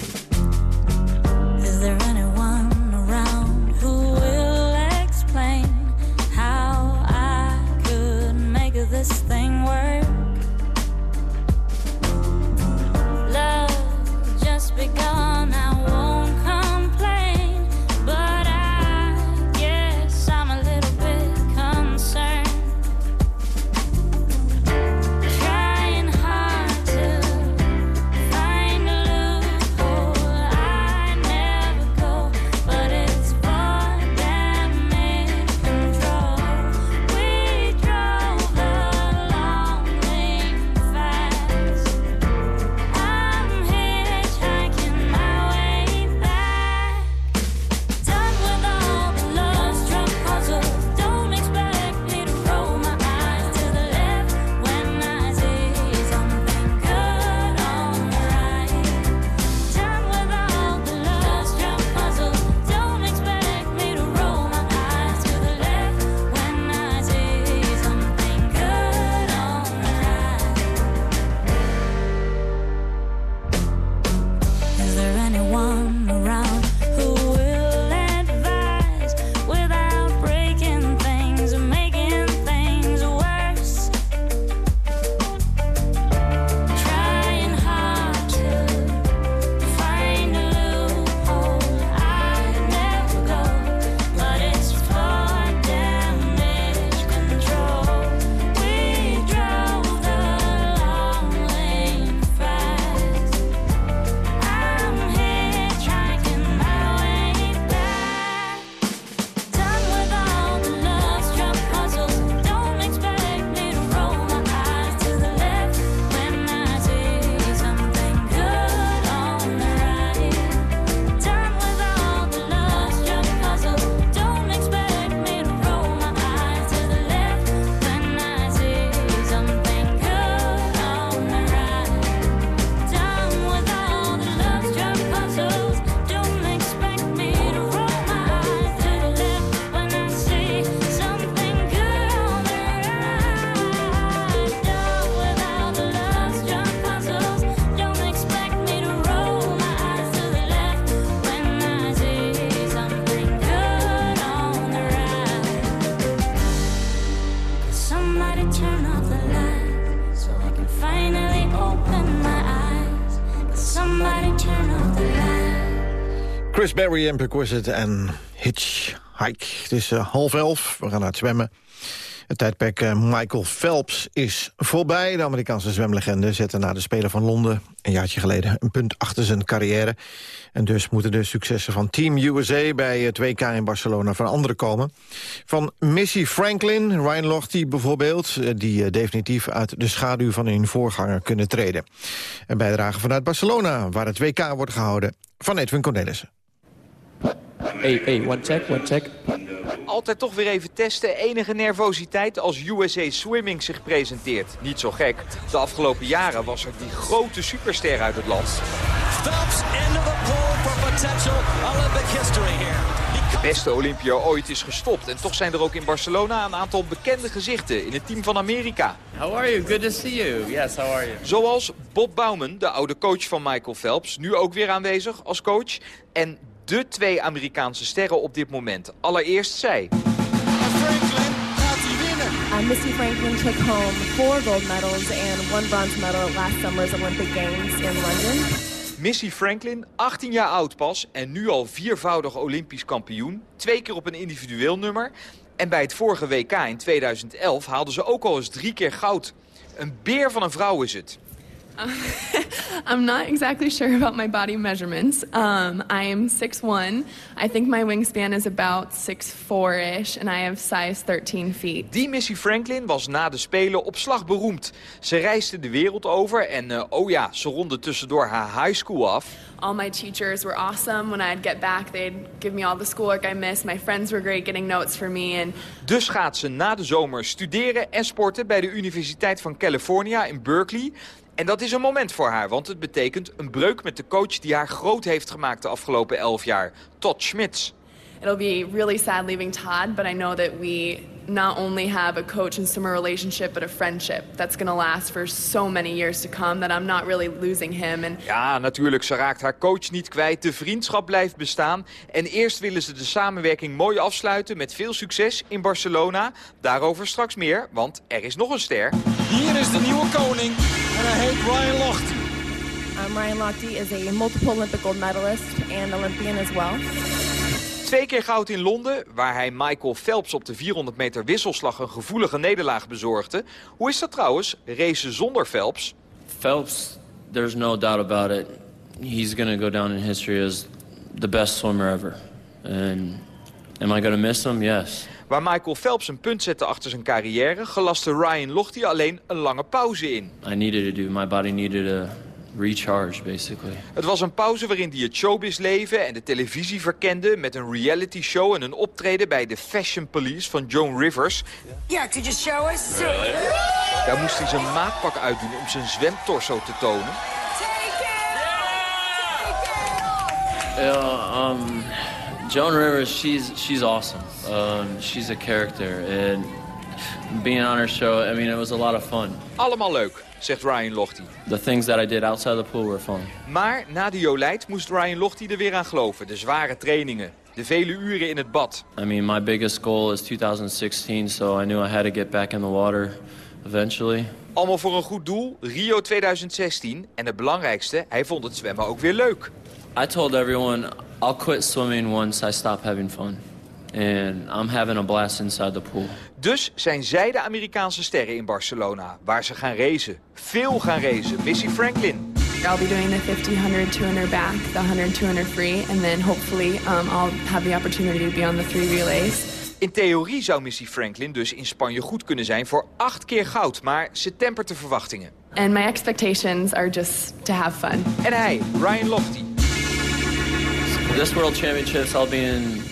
Berry en Perquisite en Hitchhike. Het is eh, half elf, we gaan naar het zwemmen. Het tijdperk eh, Michael Phelps is voorbij. De Amerikaanse zwemlegende zette na de Spelen van Londen... een jaartje geleden een punt achter zijn carrière. En dus moeten de successen van Team USA... bij het WK in Barcelona van anderen komen. Van Missy Franklin, Ryan Lochte bijvoorbeeld... eh, die eh, definitief uit de schaduw van hun voorganger kunnen treden. Een bijdrage vanuit Barcelona, waar het WK wordt gehouden... van Edwin Cornelissen. Hey, hey, one check, one check. altijd toch weer even testen. Enige nervositeit als USA Swimming zich presenteert. Niet zo gek. De afgelopen jaren was er die grote superster uit het land. Phelps into the pool for potential Olympic history here. De beste Olympiër ooit is gestopt. En toch zijn er ook in Barcelona een aantal bekende gezichten in het team van Amerika. How are you? Good to see you. Yes, how are you? Zoals Bob Bauman, de oude coach van Michael Phelps. Nu ook weer aanwezig als coach. En de twee Amerikaanse sterren op dit moment. Allereerst zij. Uh, Missy Franklin took home four gold medals and one bronze medal at last summer's Olympic Games in London. Missy Franklin, 18 jaar oud pas en nu al viervoudig Olympisch kampioen. Twee keer op een individueel nummer. En bij het vorige WK in 2011 haalde ze ook al eens drie keer goud. Een beer van een vrouw is het. I'm not exactly sure about my body measurements. Um, I am 6'1". I think my wingspan is about 6'4"-ish, and I have size 13 feet. Die Missy Franklin was na de Spelen op slag beroemd. Ze reisde de wereld over en eh, oh ja, ze ronde tussendoor haar high school af. All my teachers were awesome. When I'd get back, they'd give me all the schoolwork I missed. My friends were great getting notes for me. And Dus gaat ze na de zomer studeren en sporten bij de Universiteit van California in Berkeley. En dat is een moment voor haar, want het betekent een breuk met de coach die haar groot heeft gemaakt de afgelopen elf jaar, Todd Schmitz. It'll be really sad leaving Todd, but I know that we not only have a coach and swimmer relationship, but a friendship that's going to last for so many years to come that I'm not really losing him. And Ja, natuurlijk, ze raakt haar coach niet kwijt. De vriendschap blijft bestaan. En eerst willen ze de samenwerking mooi afsluiten met veel succes in Barcelona. Daarover straks meer, want er is nog een ster. Hier is de nieuwe koning en hij heet Ryan Lochte. Um, Ryan Lochte is a multiple Olympic gold medalist and Olympian as well. Twee keer goud in Londen, waar hij Michael Phelps op de 400 meter wisselslag een gevoelige nederlaag bezorgde. Hoe is dat trouwens, racen zonder Phelps? Phelps, there's no doubt about it. He's going to go down in history as the best swimmer ever. And am I going to miss him? Yes. Waar Michael Phelps een punt zette achter zijn carrière, gelaste Ryan Lochte alleen een lange pauze in. I needed to do, my body needed a recharge, basically. Het was een pauze waarin hij het showbizleven en de televisie verkende... met een reality show en een optreden bij de Fashion Police van Joan Rivers. Yeah, could you show us? Daar moest hij zijn maatpak uitdoen om zijn zwemtorso te tonen. Yeah, um, Joan Rivers, she's she's awesome. Um, she's a character, and being on her show, I mean, it was a lot of fun. Allemaal leuk, zegt Ryan Lochte. The things that I did outside the pool were fun. Maar na de Jolijt moest Ryan Lochte er weer aan geloven. De zware trainingen, de vele uren in het bad. I mean, my biggest goal is 2016, so I knew I had to get back in the water eventually. Allemaal voor een goed doel, Rio 2016. En het belangrijkste, hij vond het zwemmen ook weer leuk. I told everyone I'll quit swimming once I stop having fun. And I'm having a blast inside the pool. Dus zijn zij de Amerikaanse sterren in Barcelona, waar ze gaan racen. Veel gaan racen. Missy Franklin. I'll be doing the 50, 100, 200 back, the 100, 200 free, and then hopefully um, I'll have the opportunity to be on the three relays. In theorie zou Missy Franklin dus in Spanje goed kunnen zijn voor acht keer goud. Maar ze tempert de verwachtingen. And my expectations are just to have fun. En hij, Ryan Lochte. This World Championships, I'll be in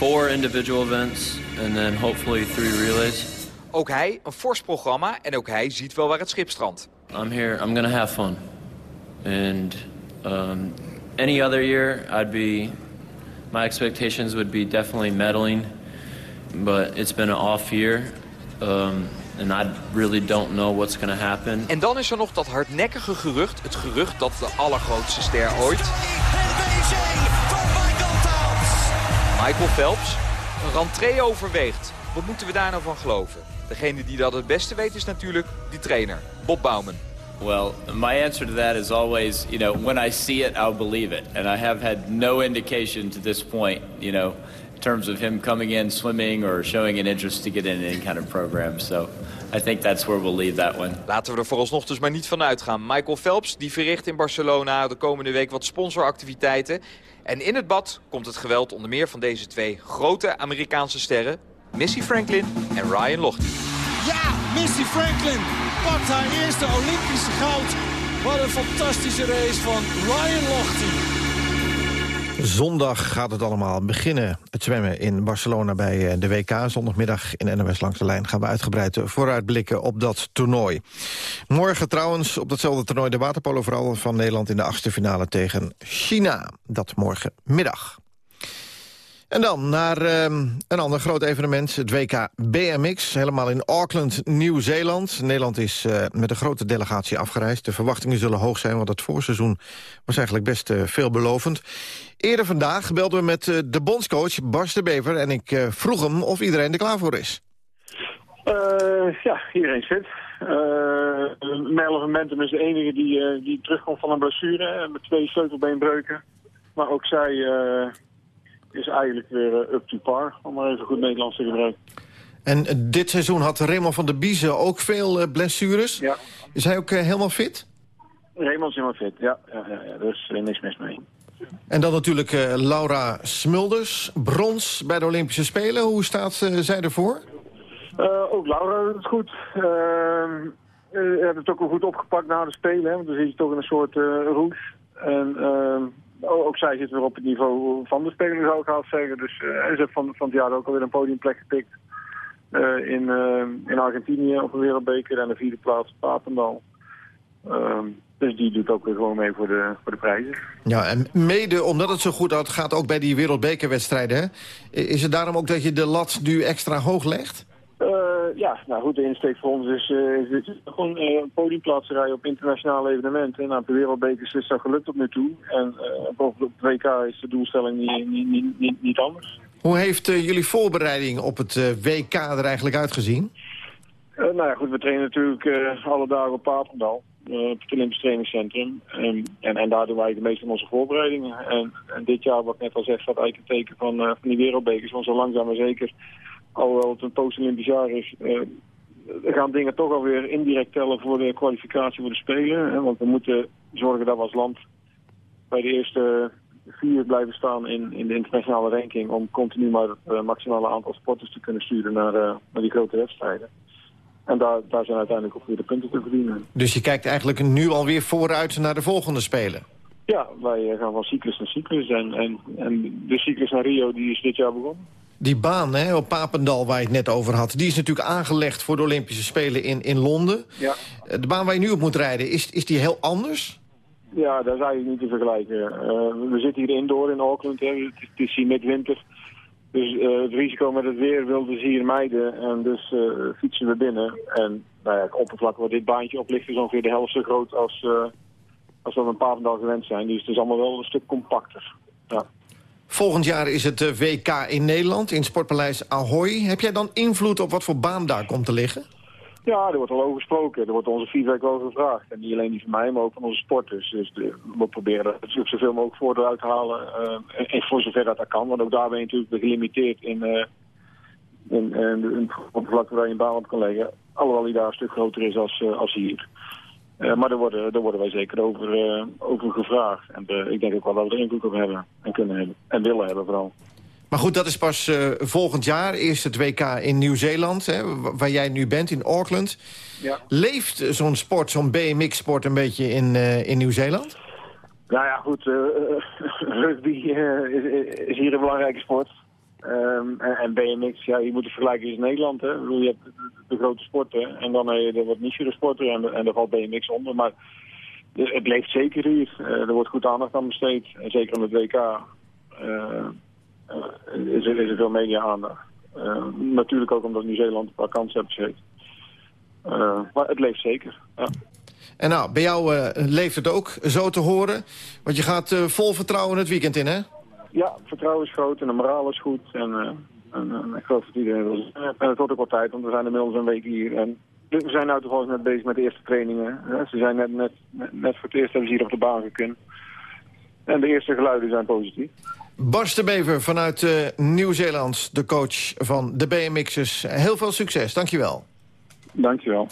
four individual events and then hopefully three relays. Ook hij, een fors programma en ook hij ziet wel waar het schip strandt. I'm here. I'm gonna have fun, and um, any other year, I'd be. My expectations would be definitely medaling, but it's been an off year, um, and I really don't know what's gonna happen. En dan is er nog dat hardnekkige gerucht. Het gerucht dat de allergrootste ster ooit... Michael Phelps een rentree overweegt. Wat moeten we daar nou van geloven? Degene die dat het beste weet is natuurlijk die trainer, Bob Bauman. Well, my answer to that is always, you know, when I see it, I'll believe it. And I have had no indication to this point, you know, in terms of him coming in swimming or showing an interest to get in any kind of program. So I think that's where we'll leave that one. Laten we er vooralsnog dus maar niet van uitgaan. Michael Phelps die verricht in Barcelona de komende week wat sponsoractiviteiten. En in het bad komt het geweld onder meer van deze twee grote Amerikaanse sterren... Missy Franklin en Ryan Lochte. Ja, Missy Franklin pakt haar eerste Olympische goud. Wat een fantastische race van Ryan Lochte. Zondag gaat het allemaal beginnen. Het zwemmen in Barcelona bij eh, de WK. Zondagmiddag in NOS Langs de Lijn gaan we uitgebreid eh, vooruitblikken op dat toernooi. Morgen trouwens op datzelfde toernooi de waterpolo van Nederland... in de achtste finale tegen China. Dat morgenmiddag. En dan naar ehm, een ander groot evenement, het WK BMX. Helemaal in Auckland, Nieuw-Zeeland. Nederland is eh, met een grote delegatie afgereisd. De verwachtingen zullen hoog zijn, want het voorseizoen was eigenlijk best eh, veelbelovend. Eerder vandaag belden we met eh, de bondscoach Bas de Bever... en ik vroeg hem of iedereen er klaar voor is. Ja, iedereen zit. Uh, Merle Mentum is de enige die, die terugkomt van een blessure met twee sleutelbeenbreuken. Maar ook zij eigenlijk weer eh, up to par, om maar even goed Nederlands te gebruiken. En eh, dit seizoen had Raymond van der Biezen ook veel eh, blessures. Ja. Is hij ook helemaal fit? Raymond is helemaal fit, ja. ja, ja, ja. Er is niks mis mee. En dan natuurlijk Laura Smulders, brons bij de Olympische Spelen. Hoe staat eh, zij ervoor? Ook Laura doet het goed. Uh, uh, heeft het ook wel goed opgepakt na de Spelen. Hè, want dan zit je toch in een soort uh, roes. En uh, ook zij zit weer op het niveau van de Spelen, zou ik haast zeggen. Dus uh, ze heeft van, van het jaar ook alweer een podiumplek gepikt. Uh, in, in Argentinië op een wereldbeker en de vierde plaats Papendal. Ehm, dus die doet ook weer gewoon mee voor de, voor de prijzen. Ja, en mede omdat het zo goed gaat, ook bij die wereldbekerwedstrijden... Hè? is het daarom ook dat je de lat nu extra hoog legt? Uh, ja, nou goed, de insteek voor ons is, uh, is gewoon uh, podiumplaatsen rijden op internationale evenementen. Nou, op de wereldbekers is dat gelukt tot nu toe. En op het WK is de doelstelling niet, niet, niet, niet anders. Hoe heeft jullie voorbereiding op het WK er eigenlijk uitgezien? nou ja, goed, we trainen natuurlijk alle dagen op Papendal. op het Olympisch trainingscentrum. En, en, en daar doen wij de meeste van onze voorbereidingen. En, en dit jaar, wat ik net al zeg, staat eigenlijk een teken van, van die wereldbekers. Want zo langzaam maar zeker alhoewel het een post-Olympisch jaar is, uh, gaan dingen toch alweer indirect tellen voor de kwalificatie voor de Spelen. Hè? Want we moeten zorgen dat we als land bij de eerste vier blijven staan in, in de internationale ranking... om continu maar het uh, maximale aantal sporters te kunnen sturen naar, uh, naar die grote wedstrijden. En daar, daar zijn uiteindelijk ook weer de punten te verdienen. Dus je kijkt eigenlijk nu alweer vooruit naar de volgende Spelen? Ja, wij gaan van cyclus naar cyclus. En, en, en de cyclus naar Rio die is dit jaar begonnen. Die baan hè, op Papendal waar je het net over had... die is natuurlijk aangelegd voor de Olympische Spelen in, in Londen. Ja. De baan waar je nu op moet rijden, is, is die heel anders? Ja, dat is eigenlijk niet te vergelijken. Uh, we zitten hier indoor in Auckland, hè. Het, het is hier midwinter. Dus uh, het risico met het weer wilden ze hier mijden. En dus uh, fietsen we binnen. En nou ja, het oppervlak waar dit baantje op ligt is ongeveer de helft zo groot als, als we een Papendal gewend zijn. Dus het is allemaal wel een stuk compacter. Ja. Volgend jaar is het WK in Nederland, in Sportpaleis Ahoy. Heb jij dan invloed op wat voor baan daar komt te liggen? Ja, er wordt al over gesproken. Er wordt onze feedback over gevraagd. En niet alleen die van mij, maar ook van onze sporters. Dus we proberen dat natuurlijk zoveel mogelijk voordeel uit te halen. Uh, en, voor zover dat dat kan. Want ook daar ben je natuurlijk gelimiteerd in, uh, het oppervlak waar je een baan op kan leggen. Alhoewel die daar een stuk groter is als, als hier. Uh, maar daar worden, daar worden wij zeker over, uh, over gevraagd. En uh, ik denk ook wel dat we er invloed op hebben en kunnen hebben. En willen hebben vooral. Maar goed, dat is pas volgend jaar. Eerst het WK in Nieuw-Zeeland, waar jij nu bent, in Auckland. Ja. Leeft zo'n sport, zo'n BMX-sport een beetje in, in Nieuw-Zeeland? Nou ja, goed. rugby is, is hier een belangrijke sport. Um, en, BMX, ja, je moet het vergelijken is Nederland. Hè? Je hebt de, grote sporten en dan heb je de wat nichere en, en daar valt BMX onder. Maar het leeft zeker hier. Uh, er wordt goed aandacht aan besteed. En zeker aan het WK uh, uh, is, er, is er veel media-aandacht. natuurlijk ook omdat Nieuw-Zeeland een paar kanshebbers heeft. maar het leeft zeker, ja. En nou, bij jou leeft het ook zo te horen. Want je gaat vol vertrouwen het weekend in, hè? Ja, vertrouwen is groot en de moraal is goed. En, uh, en, en ik geloof dat iedereen wil zijn. En het wordt ook wel tijd, want we zijn inmiddels een week hier. En we zijn nu toevallig net bezig met de eerste trainingen. Ze zijn net, net, net voor het eerst hebben ze hier op de baan gekund. En de eerste geluiden zijn positief. Bas de Bever vanuit uh, Nieuw-Zeeland, de coach van de BMX'ers. Heel veel succes, dankjewel. Dankjewel.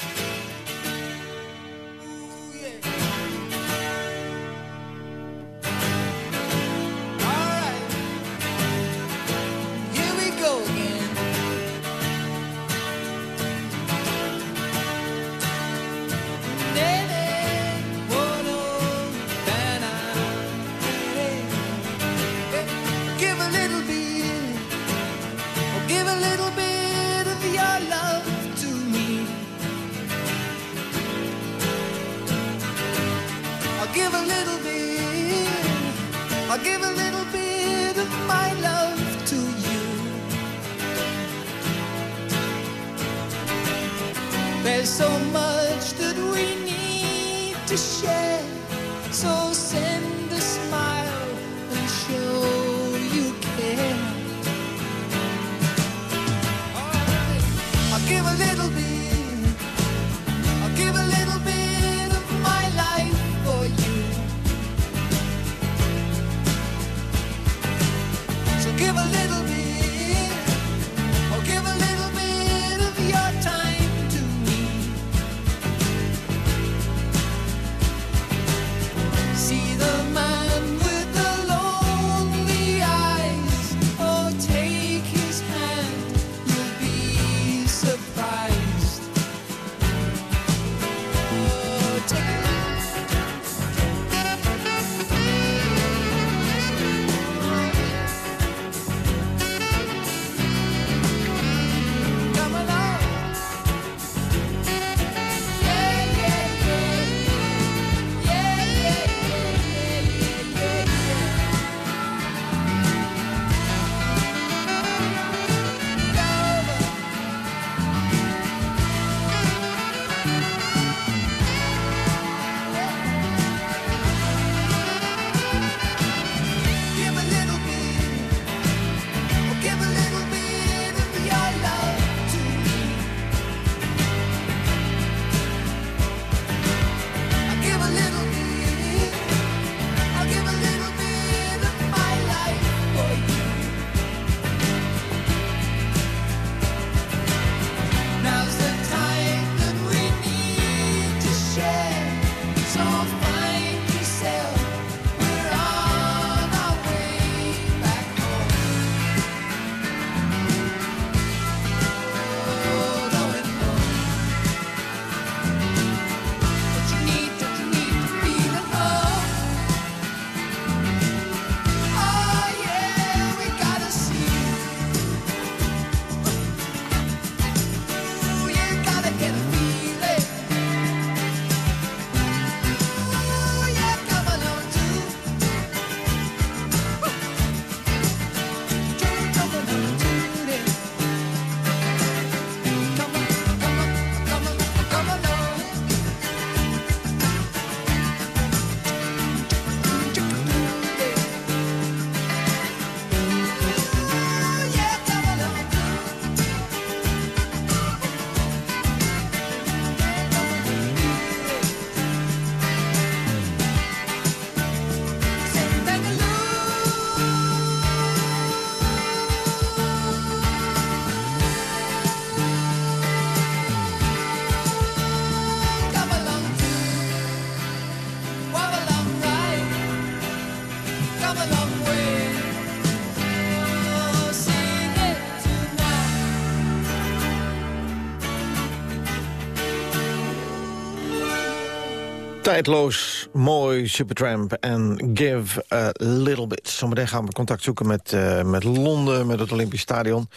Tijdloos, mooi, Supertramp en Give a Little Bit. Zometeen gaan we contact zoeken met, eh, met Londen, met het Olympisch Stadion...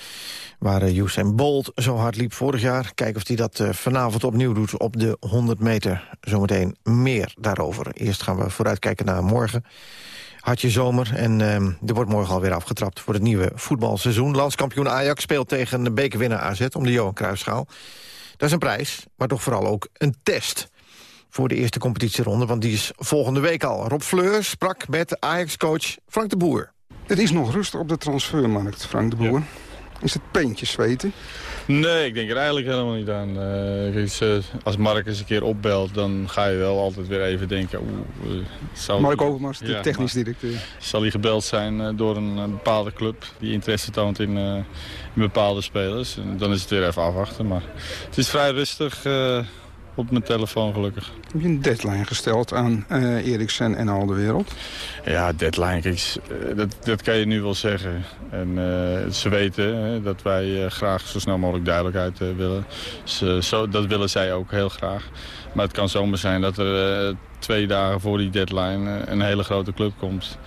waar uh, Usain Bolt zo hard liep vorig jaar. Kijken of hij dat eh, vanavond opnieuw doet op de 100 meter. Zometeen meer daarover. Eerst gaan we vooruitkijken naar morgen. Hartje zomer en eh, er wordt morgen alweer afgetrapt... voor het nieuwe voetbalseizoen. Landskampioen Ajax speelt tegen de bekerwinnaar AZ om de Johan Cruijffschaal. Dat is een prijs, maar toch vooral ook een test voor de eerste competitieronde, want die is volgende week al. Rob Fleur sprak met Ajax-coach Frank de Boer. Het is nog rustig op de transfermarkt, Frank de Boer. Is het peentjes zweten? Nee, ik denk er eigenlijk helemaal niet aan. Eh, ze- als Mark eens een keer opbelt, dan ga je wel altijd weer even denken... Oeh, eh, zou Mark Overmars, de Ja, technisch directeur. Zal hij gebeld zijn eh, door een eh, bepaalde club die interesse toont in, eh, in bepaalde spelers? En dan is het weer even afwachten. Maar het is vrij rustig eh, op mijn telefoon gelukkig. Heb je een deadline gesteld aan eh Eriksen en al de wereld? Ja, deadline, kijk, eh, dat, dat kan je nu wel zeggen. En eh, ze weten hè, dat wij graag zo snel mogelijk duidelijkheid willen. Ze, zo, dat willen zij ook heel graag. Maar het kan zomaar zijn dat er twee dagen voor die deadline een hele grote club komt.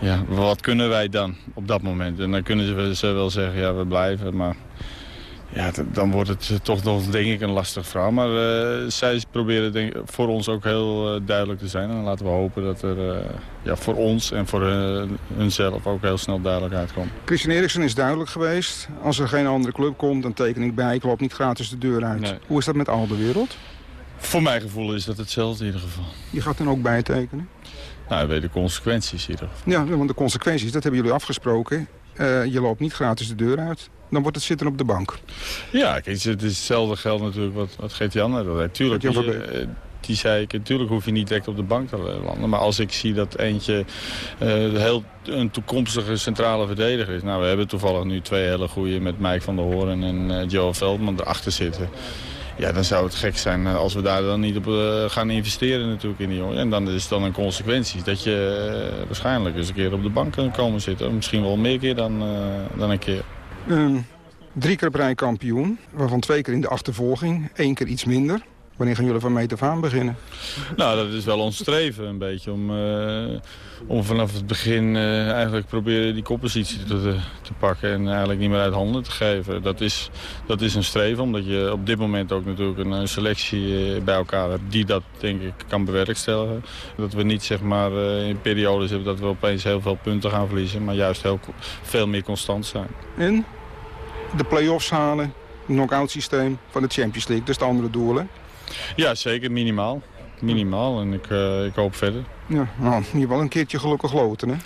Ja, wat kunnen wij dan op dat moment? En dan kunnen ze, ze wel zeggen, ja, we blijven. Maar Ja, dan wordt het eh, toch nog denk ik een lastig verhaal. Maar eh, zij proberen denk, voor ons ook heel eh, duidelijk te zijn. En laten we hopen dat er ja, voor ons en voor hunzelf ook heel snel duidelijkheid komt. Christian Eriksen is duidelijk geweest. Als er geen andere club komt, dan teken ik bij. Ik loop niet gratis de deur uit. Nee. Hoe is dat met al de wereld? Voor mijn gevoel is dat hetzelfde in ieder geval. Je gaat dan ook bijtekenen? Nou, we weten de consequenties in ieder geval. Ja, want de consequenties, dat hebben jullie afgesproken. Je loopt niet gratis de deur uit. Dan wordt het zitten op de bank. Ja, kijk, het is hetzelfde geld natuurlijk wat, wat Gert-Jan net al zei. Tuurlijk, die, eh, die zei ik, natuurlijk hoef je niet direct op de bank te landen. Maar als ik zie dat eentje eh, heel een toekomstige centrale verdediger is. Nou, we hebben toevallig nu twee hele goede met Mike van der Hoorn en eh Joe Veldman erachter zitten. Ja, dan zou het gek zijn als we daar dan niet op gaan investeren natuurlijk in die jongen. En dan is het dan een consequentie dat je waarschijnlijk eens een keer op de bank kan komen zitten. Misschien wel meer keer dan, dan een keer. Ehm, drie keer op rij kampioen, waarvan twee keer in de achtervolging. één keer iets minder. Wanneer gaan jullie van meet af aan beginnen? Nou, dat is wel ons streven een beetje. Om, eh, om vanaf het begin eh, eigenlijk proberen die koppositie te, te pakken. En eigenlijk niet meer uit handen te geven. Dat is, dat is een streven, omdat je op dit moment ook natuurlijk een, selectie eh, bij elkaar hebt. Die dat denk ik kan bewerkstelligen. Dat we niet zeg maar in periodes hebben dat we opeens heel veel punten gaan verliezen. Maar juist heel, veel meer constant zijn. En de play-offs halen, knock-out systeem van de Champions League. Dat is de andere doel, hè? Ja, zeker. Minimaal. Minimaal. En ik, eh, ik hoop verder. Ja, nou, je hebt wel een keertje gelukkig loten, hè?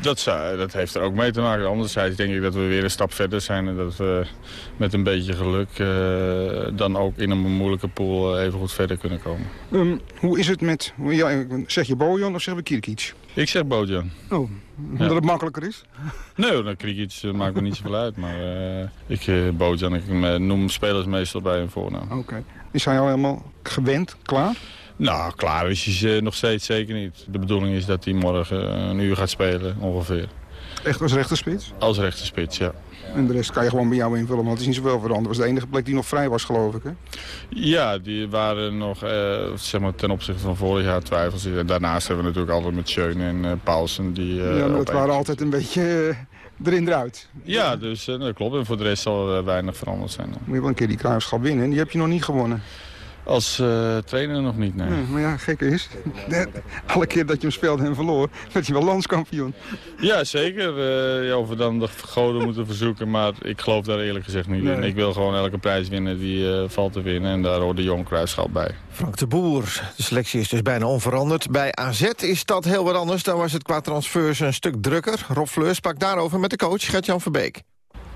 Dat, zou, dat heeft er ook mee te maken. Anderzijds denk ik dat we weer een stap verder zijn. En dat we met een beetje geluk eh, dan ook in een moeilijke pool eh, even goed verder kunnen komen. Ehm, hoe is het met, ja, zeg je Bojan of zeggen we Kirkic? Ik zeg Bojan. Oh, omdat het makkelijker is? Nee, dat Krikic uh, maakt me niet zoveel uit. Maar eh, ik, eh, Bojan, ik eh, noem spelers meestal bij hun voornaam. Oké. Is hij al helemaal gewend, klaar? Nou, klaar is hij eh, nog steeds zeker niet. De bedoeling is dat hij morgen eh, een uur gaat spelen, ongeveer. Echt als rechterspits? Als rechterspits, ja. En de rest kan je gewoon bij jou invullen, want het is niet zoveel veranderd. Dat was de enige plek die nog vrij was, geloof ik, hè? Ja, die waren nog eh, zeg maar ten opzichte van vorig jaar twijfels. En daarnaast hebben we natuurlijk altijd met Schöne en eh Paulsen. Die, eh, ja, maar dat waren altijd een beetje eh, erin eruit. Ja, dus dat klopt. En voor de rest zal er weinig veranderd zijn. dan. Moet je wel een keer die kruisschap winnen en die heb je nog niet gewonnen. Als eh, trainer nog niet, nee. Ja, maar ja, gek is, de- alle keer dat je hem speelde en verloor, werd je wel landskampioen. Ja, zeker. Eh, ja, of we dan de goden moeten verzoeken. Maar ik geloof daar eerlijk gezegd niet in. Ik wil gewoon elke prijs winnen die eh, valt te winnen. En daar hoort de Jong Kruisschap bij. Frank de Boer. De selectie is dus bijna onveranderd. Bij AZ is dat heel wat anders. Daar was het qua transfers een stuk drukker. Rob Fleur sprak daarover met de coach Gert-Jan Verbeek.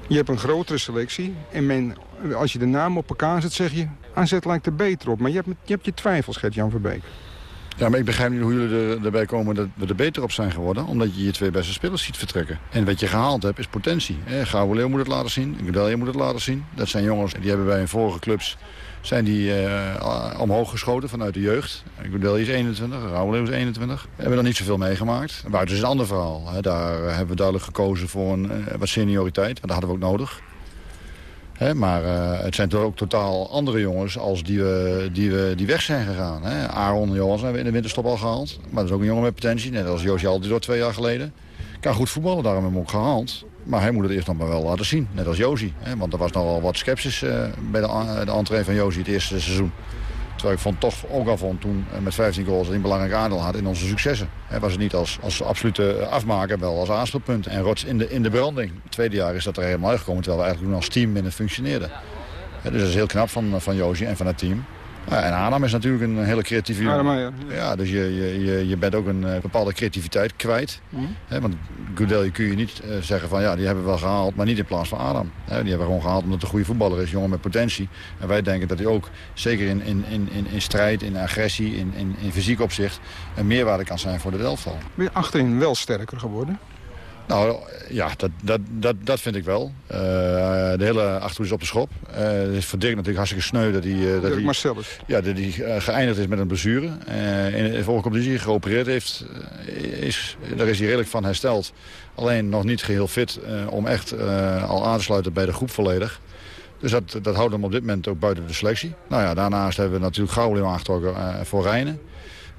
Je hebt een grotere selectie en men, als je de naam op elkaar zet, zeg je... AZ lijkt er beter op, maar je hebt, je hebt je twijfels, Gert-Jan Verbeek. Ja, maar ik begrijp niet hoe jullie er, erbij komen dat we er beter op zijn geworden. Omdat je je twee beste spelers ziet vertrekken. En wat je gehaald hebt is potentie. Eh, Leeuw moet het laten zien. Gudelje moet het laten zien. Dat zijn jongens die hebben bij hun vorige clubs zijn die eh, omhoog geschoten vanuit de jeugd. Gudelje is 21, Gouwe Leeuw is 21. We hebben er niet zoveel meegemaakt. Buiten is een ander verhaal. Hè. Daar hebben we duidelijk gekozen voor een, eh, wat senioriteit. En dat hadden we ook nodig. Maar eh, het zijn toch ook totaal andere jongens als die, we, die, we, die weg zijn gegaan. Hè. Aaron Johans hebben we in de winterstop al gehaald. Maar dat is ook een jongen met potentie. Net als Joosje Altidoor twee jaar geleden. Kan goed voetballen, daarom hebben we hem ook gehaald. Maar hij moet het eerst nog maar wel laten zien. Net als Josie. Want er was nogal wat sceptisch eh, bij de, a- de van Josie het eerste seizoen. Terwijl ik vond, toch ook al vond toen eh, met 15 goals hij een belangrijk aandeel had in onze successen. Hè, was het niet als, als absolute afmaker, wel als aanspeelpunt. En rots in de, in de branding. Het tweede jaar is dat er helemaal uitgekomen, terwijl we eigenlijk toen als team minder functioneerden. Dus dat is heel knap van, van Josie en van het team. Ja, en Adam is natuurlijk een hele creatieve jongen. Ja. Ja, dus je, je, je, bent ook een eh, bepaalde creativiteit kwijt. Hè, want Goodell kun je niet eh, zeggen van ja, die hebben we wel gehaald, maar niet in plaats van Adam. Die hebben we gewoon gehaald omdat het een goede voetballer is, jongen met potentie. En wij denken dat hij ook, zeker in, in, in, in, in strijd, in agressie, in, in, in fysiek opzicht, een meerwaarde kan zijn voor de elftal. Ben je achterin wel sterker geworden? Nou ja, dat, dat, dat, dat vind ik wel. Eh, de hele achterhoede is op de schop. Het is voor Dirk natuurlijk hartstikke sneu dat hij... eh, dat hij. Ja, dat hij eh, geëindigd is met een blessure. In de vorige competitie geopereerd heeft. is, daar is hij redelijk van hersteld. Alleen nog niet geheel fit om echt al aan te sluiten bij de groep volledig. Dus dat, dat houdt hem op dit moment ook buiten de selectie. Nou ja, daarnaast hebben we natuurlijk Gouwleeuw aangetrokken voor Rijnen.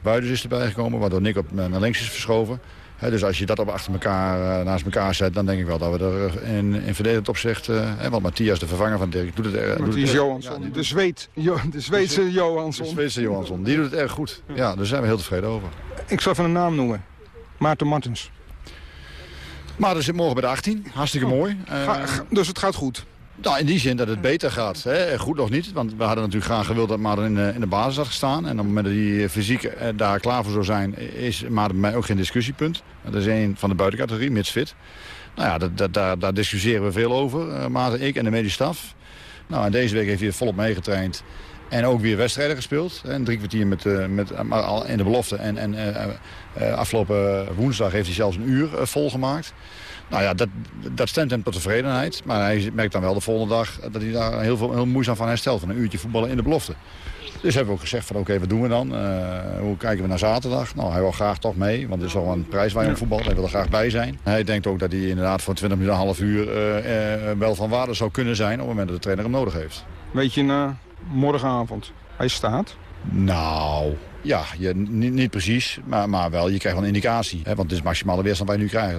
Buitens is erbij gekomen, waardoor Nick op, naar links is verschoven. Dus als je dat op achter elkaar, eh, naast elkaar zet, dan denk ik wel dat we er in, in verdedigend opzicht... eh, hè, want Matthias, de vervanger van Dirk, doet het, er- doet het Matthias erg- Johansson, de, Zweed, Jo- de Zweedse de Johansson. Zweedse Johansson. Die doet het erg goed. Ja, daar zijn we heel tevreden over. Ik zal even een naam noemen. Maarten Martens. Maar er zit morgen bij de 18. Hartstikke mooi. Eh, Ga- ga- dus het gaat goed. Nou, in die zin dat het beter gaat. Hè. Goed nog niet, want we hadden natuurlijk graag gewild dat Maarten in de, in de basis had gestaan. En op het moment dat hij eh, fysiek eh, daar klaar voor zou zijn, is Maarten bij mij ook geen discussiepunt. Dat is een van de buitencategorie, mits fit. Nou ja, dat, dat, daar, daar discussiëren we veel over, eh, Maarten, ik en de medische staf. Nou, deze week heeft hij volop meegetraind. En ook weer wedstrijden gespeeld. Drie kwartier met, eh, met, eh, in de belofte. En, en eh, eh, afgelopen woensdag heeft hij zelfs een uur eh, volgemaakt. Nou ja, dat, dat stemt hem tot tevredenheid. Maar hij merkt dan wel de volgende dag dat hij daar heel, veel, heel moeizaam van herstelt. Van een uurtje voetballen in de belofte. Dus hebben we ook gezegd van oké, wat doen we dan? Eh, hoe kijken we naar zaterdag? Nou, hij wil graag toch mee, want het is al een prijs waar je om voetbalt. Hij wil er graag bij zijn. Hij denkt ook dat hij inderdaad voor 20 minuten, een half uur eh, eh, wel van waarde zou kunnen zijn... op het moment dat de trainer hem nodig heeft. Weet je, na morgenavond. Hij staat. Nou, ja, je, niet, niet precies, maar, maar wel, je krijgt wel een indicatie. Hè, want het is maximale weerstand je nu krijgt.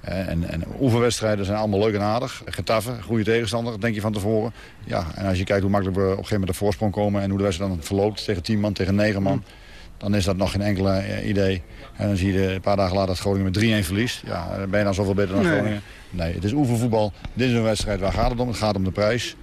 Eh, en, en oefenwedstrijden zijn allemaal leuk en aardig. Getafe, goede tegenstander, denk je van tevoren. Ja, en als je kijkt hoe makkelijk we op een gegeven moment de voorsprong komen... en hoe de wedstrijd dan verloopt tegen 10 man, tegen 9 man... dan is dat nog geen enkele eh, idee. En dan zie je een paar dagen later dat Groningen met 3-1 verliest. Ja, ben je dan zoveel beter dan Nee. Groningen. Nee, het is oefenvoetbal. Dit is een wedstrijd, waar gaat het om? Het gaat om de prijs.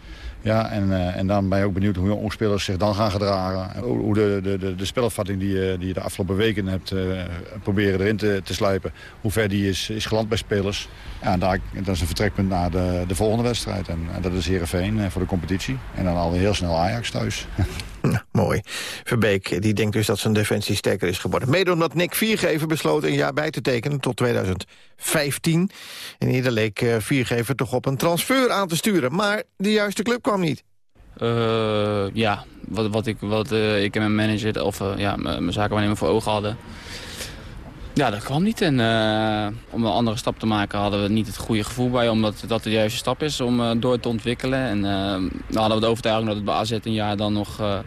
Ja, en, eh, en dan ben je ook benieuwd hoe, hoe spelers zich dan gaan gedragen. En Hoe, de, de, de, de die, je- die je de afgelopen weken hebt eh, proberen erin te, te slijpen... hoe ver die is, is geland bij spelers. Ja, daar, dat is een vertrekpunt naar de, de volgende wedstrijd. En, en dat is Heerenveen eh, voor de competitie. En dan alweer heel snel Ajax thuis. Mooi. Verbeek die denkt dus dat zijn defensie sterker is geworden. Mede omdat Nick Viergever besloot een jaar bij te tekenen tot 2015. En eerder leek eh, Viergever toch op een transfer aan te sturen. Maar de juiste club kwam niet. Eh, ja, wat, wat, ik, wat eh, ik en mijn manager, of eh, ja, mijn zakenwaarnemer voor ogen hadden. Ja, dat kwam niet. En om een andere stap te maken hadden we niet het goede gevoel bij. Omdat dat de juiste stap is om door te ontwikkelen. En dan hadden we de overtuiging dat het bij AZ een jaar dan nog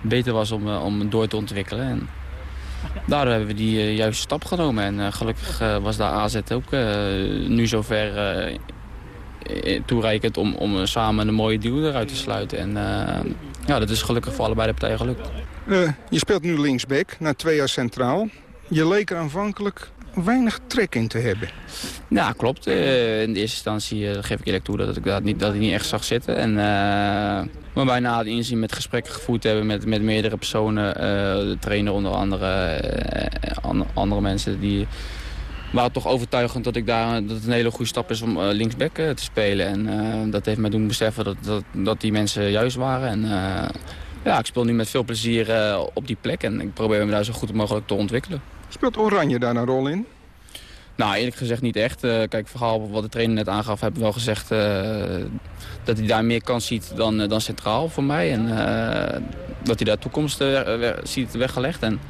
beter was om, om door te ontwikkelen. En daardoor hebben we die eh, juiste stap genomen. En eh, gelukkig eh, was daar AZ ook nu zover toereikend om, om samen een mooie deal eruit te sluiten. En ja, dat is gelukkig voor allebei de partijen gelukt. Je speelt nu linksback, na twee jaar centraal. Je leek er aanvankelijk weinig trek in te hebben. Ja, klopt. Eh, in de eerste instantie eh, geef ik eerlijk toe dat ik dat niet, dat ik niet echt zag zitten. En, eh, maar bij na het inzien met gesprekken gevoerd hebben met, met meerdere personen, de trainer onder andere, an- andere mensen, die waren toch overtuigend dat, ik daar, dat het een hele goede stap is om linksback te spelen. En dat heeft mij doen beseffen dat, dat, dat die mensen juist waren. En, ja, ik speel nu met veel plezier op die plek en ik probeer me daar zo goed mogelijk te ontwikkelen. Speelt Oranje daar een rol in? Nou, eerlijk gezegd niet echt. Eh, kijk, vooral wat de trainer net aangaf, heb ik wel gezegd eh, dat hij daar meer kans ziet dan, eh, dan centraal voor mij. En dat hij daar toekomst ziet weggelegd. En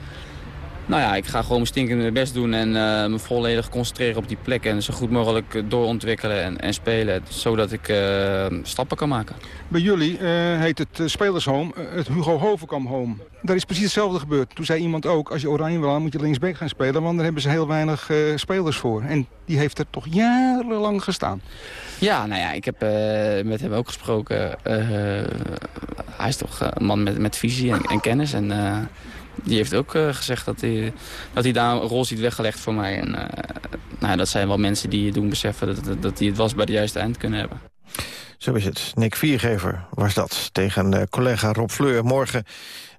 nou ja, ik ga gewoon mijn stinkende best doen en eh, me volledig concentreren op die plek. En zo goed mogelijk doorontwikkelen en, en spelen, zodat ik eh, stappen kan maken. Bij jullie eh, heet het spelershome het Hugo Hovenkamp Home. Daar is precies hetzelfde gebeurd. Toen zei iemand ook, als je Oranje wil, moet je linksback gaan spelen. Want daar hebben ze heel weinig spelers voor. En die heeft er toch jarenlang gestaan. Ja, nou ja, ik heb met hem ook gesproken. Hij is toch een man met, met visie en, en kennis. En die heeft ook eh, gezegd dat hij, dat hij daar een rol ziet weggelegd voor mij. En eh, nou, dat zijn wel mensen die doen beseffen dat, dat, dat het was bij de juiste eind kunnen hebben. Zo is het. Nick Viergever was dat tegen eh, collega Rob Fleur. Morgen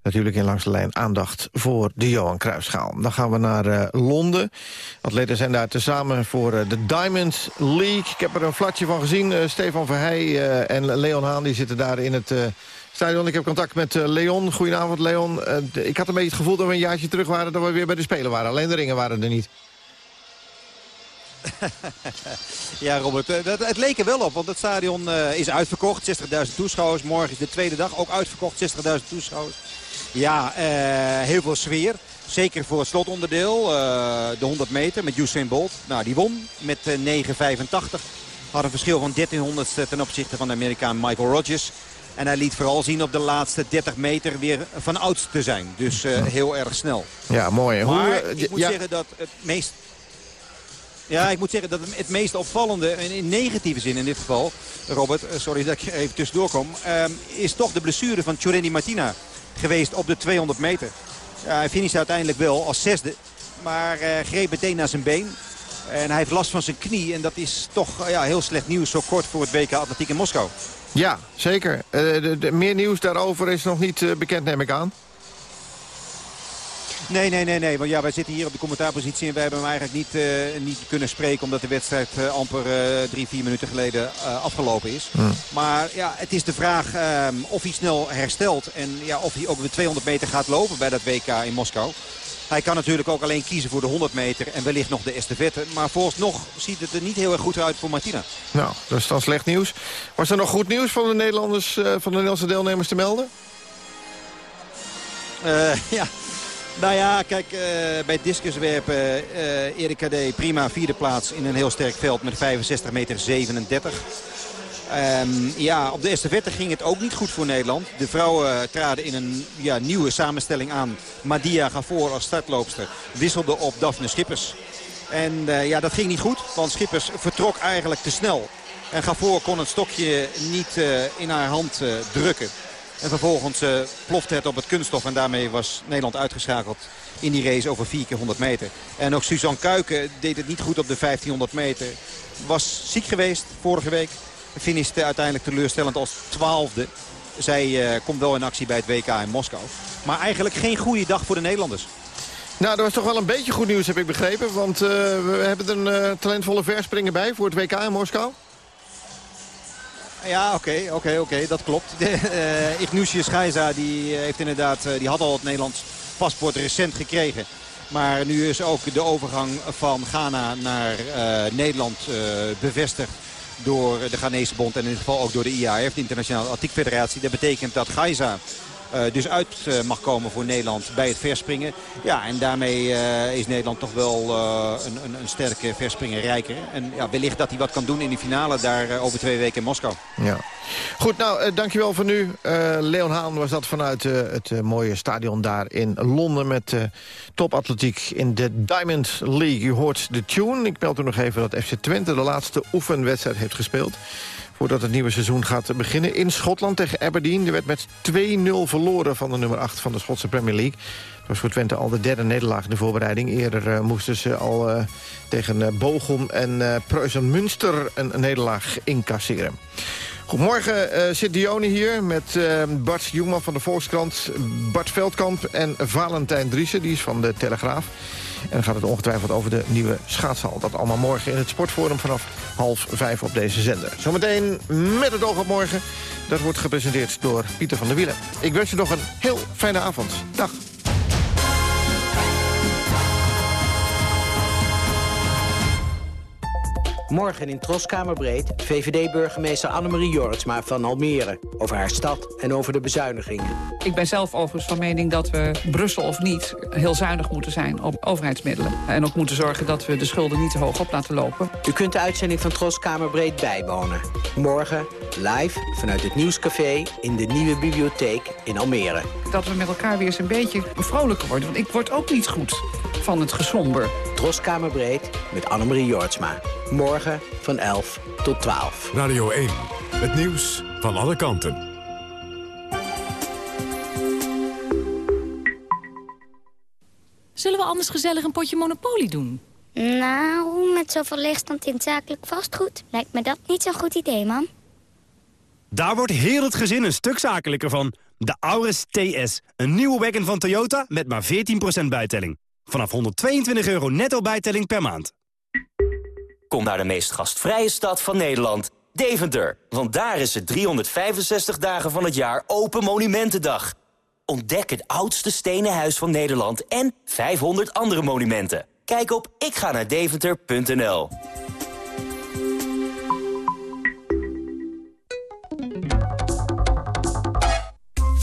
natuurlijk in Langs de Lijn aandacht voor de Johan Cruijffschaal. Dan gaan we naar Londen. Atleten zijn daar tezamen voor de Diamond League. Ik heb er een flatje van gezien. Stefan Verheij en Leon Haan die zitten daar in het... Stadion. Ik heb contact met eh, Leon. Goedenavond, Leon. Eh, ik had een beetje het gevoel dat we een jaartje terug waren... dat we weer bij de Spelen waren. Alleen de ringen waren er niet. Ja, Robert, eh, dat, het leek er wel op, want het stadion is uitverkocht. 60.000 toeschouwers. Morgen is de tweede dag ook uitverkocht. 60.000 toeschouwers. Ja, heel veel sfeer. Zeker voor het slotonderdeel. de 100 meter met Usain Bolt. Nou, die won met eh, 9,85. Had een verschil van 1300 ten opzichte van de Amerikaan Michael Rogers. En hij liet vooral zien op de laatste 30 meter weer van ouds te zijn. Dus eh, heel erg snel. Ja, mooi. Hoe, Maar eh, ik moet ja, zeggen dat het meest... Ja, ik moet zeggen dat het meest opvallende, en in negatieve zin in dit geval, Robert, eh, sorry dat ik even tussendoor kom, ehm, is toch de blessure van Tjureni Martina geweest op de 200 meter. Ja, hij finishte uiteindelijk wel als zesde, maar eh, greep meteen naar zijn been. En hij heeft last van zijn knie en dat is toch ja, heel slecht nieuws zo kort voor het WK Atletiek in Moskou. Ja, zeker. Eh, de, de- meer nieuws daarover is nog niet eh, bekend, neem ik aan. Nee, nee, nee, nee. Want ja, wij zitten hier op de commentaarpositie en wij hebben hem eigenlijk niet, eh, niet kunnen spreken. Omdat de wedstrijd amper drie, vier minuten geleden afgelopen is. Maar ja, het is de vraag ehm, of hij snel herstelt. En ja, of hij ook de 200 meter gaat lopen bij dat WK in Moskou. Hij kan natuurlijk ook alleen kiezen voor de 100 meter en wellicht nog de estafette. Maar vooralsnog ziet het er niet heel erg goed uit voor Martina. Nou, dat is dan slecht nieuws. Was er nog goed nieuws van de Nederlanders, eh, van de Nederlandse deelnemers te melden? Eh, ja. Nou ja, kijk, eh, bij discuswerpen eh Erik Kadé prima vierde plaats in een heel sterk veld met 65 meter 37. Ehm, ja, op de estafette ging het ook niet goed voor Nederland. De vrouwen traden in een ja, nieuwe samenstelling aan. Madia Gavoor als startloopster wisselde op Daphne Schippers. En eh, ja, dat ging niet goed, want Schippers vertrok eigenlijk te snel. En Gavoor kon het stokje niet eh, in haar hand eh, drukken. En vervolgens plofte het op het kunststof en daarmee was Nederland uitgeschakeld in die race over 4 keer 100 meter. En ook Suzanne Kuiken deed het niet goed op de 1500 meter. Was ziek geweest vorige week. Finishte uiteindelijk teleurstellend als twaalfde. Zij eh, komt wel in actie bij het WK in Moskou. Maar eigenlijk geen goede dag voor de Nederlanders. Nou, er was toch wel een beetje goed nieuws, heb ik begrepen. Want eh, we hebben er een eh, talentvolle verspringer bij voor het WK in Moskou. Ja, oké, oké, oké, dat klopt. Eh Ignatius die heeft inderdaad, die had al het Nederlands paspoort recent gekregen. Maar nu is ook de overgang van Ghana naar Nederland bevestigd door de Ghanese bond. En in dit geval ook door de IAF, de Internationale Atletiek Federatie. Dat betekent dat Geiza eh, dus uit eh, mag komen voor Nederland bij het verspringen. Ja, en daarmee eh, is Nederland toch wel eh, een, een, een sterke verspringer rijker. En ja, wellicht dat hij wat kan doen in die finale daar eh, over twee weken in Moskou. Ja. Goed, nou, eh, dankjewel voor nu. Eh, Leon Haan was dat vanuit eh, het eh, mooie stadion daar in Londen... met eh, topatletiek in de Diamond League. U hoort de tune. Ik meld u nog even dat FC Twente de laatste oefenwedstrijd heeft gespeeld... voordat het nieuwe seizoen gaat beginnen. In Schotland tegen Aberdeen. Er werd met 2-0 verloren van de nummer 8 van de Schotse Premier League. Het was voor Twente al de derde nederlaag in de voorbereiding. Eerder eh, moesten ze al eh, tegen eh, Bochum en Preußen Münster een, nederlaag incasseren. Goed, morgen eh, zit Dione hier met Bart Jongman van de Volkskrant... Bart Veldkamp en Valentijn Driessen, die is van de Telegraaf. En dan gaat het ongetwijfeld over de nieuwe schaatshal. Dat allemaal morgen in het Sportforum vanaf half vijf op deze zender. Zometeen met het oog op morgen. Dat wordt gepresenteerd door Pieter van der Wielen. Ik wens je nog een heel fijne avond. Dag. Morgen in Troskamerbreed VVD-burgemeester Annemarie Jortsma van Almere... over haar stad en over de bezuinigingen. Ik ben zelf overigens van mening dat we, Brussel of niet... heel zuinig moeten zijn op overheidsmiddelen. En ook moeten zorgen dat we de schulden niet te hoog op laten lopen. U kunt de uitzending van Troskamerbreed bijwonen. Morgen live vanuit het Nieuwscafé in de Nieuwe Bibliotheek in Almere. Dat we met elkaar weer eens een beetje vrolijker worden. Want ik word ook niet goed van het gesomber. Troskamerbreed met Annemarie Jortsma. Morgen van 11 tot 12. Radio 1. Het nieuws van alle kanten. Zullen we anders gezellig een potje Monopoly doen? Nou, met zoveel leegstand in het zakelijk vastgoed... lijkt me dat niet zo'n goed idee, man. Daar wordt heel het gezin een stuk zakelijker van. De Auris TS, een nieuwe wagon van Toyota met maar 14% bijtelling. Vanaf 122 euro netto bijtelling per maand. Kom naar de meest gastvrije stad van Nederland, Deventer. Want daar is het 365 dagen van het jaar Open Monumentendag. Ontdek het oudste stenen huis van Nederland en 500 andere monumenten. Kijk op ikga-naar-deventer.nl.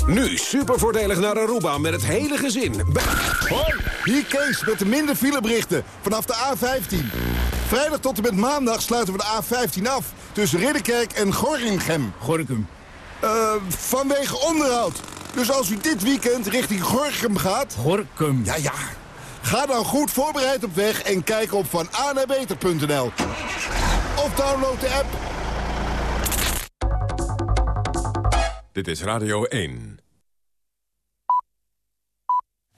Nu super voordelig naar Aruba met het hele gezin. Hoi, hier Kees met de minder fileberichten vanaf de A15. Vrijdag tot en met maandag sluiten we de A15 af tussen Ridderkerk en Gorinchem. Gorinchem. Eh, vanwege onderhoud. Dus als u dit weekend richting Gorinchem gaat... Gorinchem. Ja, ja. Ga dan goed voorbereid op weg en kijk op vananabeter.nl. Of download de app. Dit is Radio 1.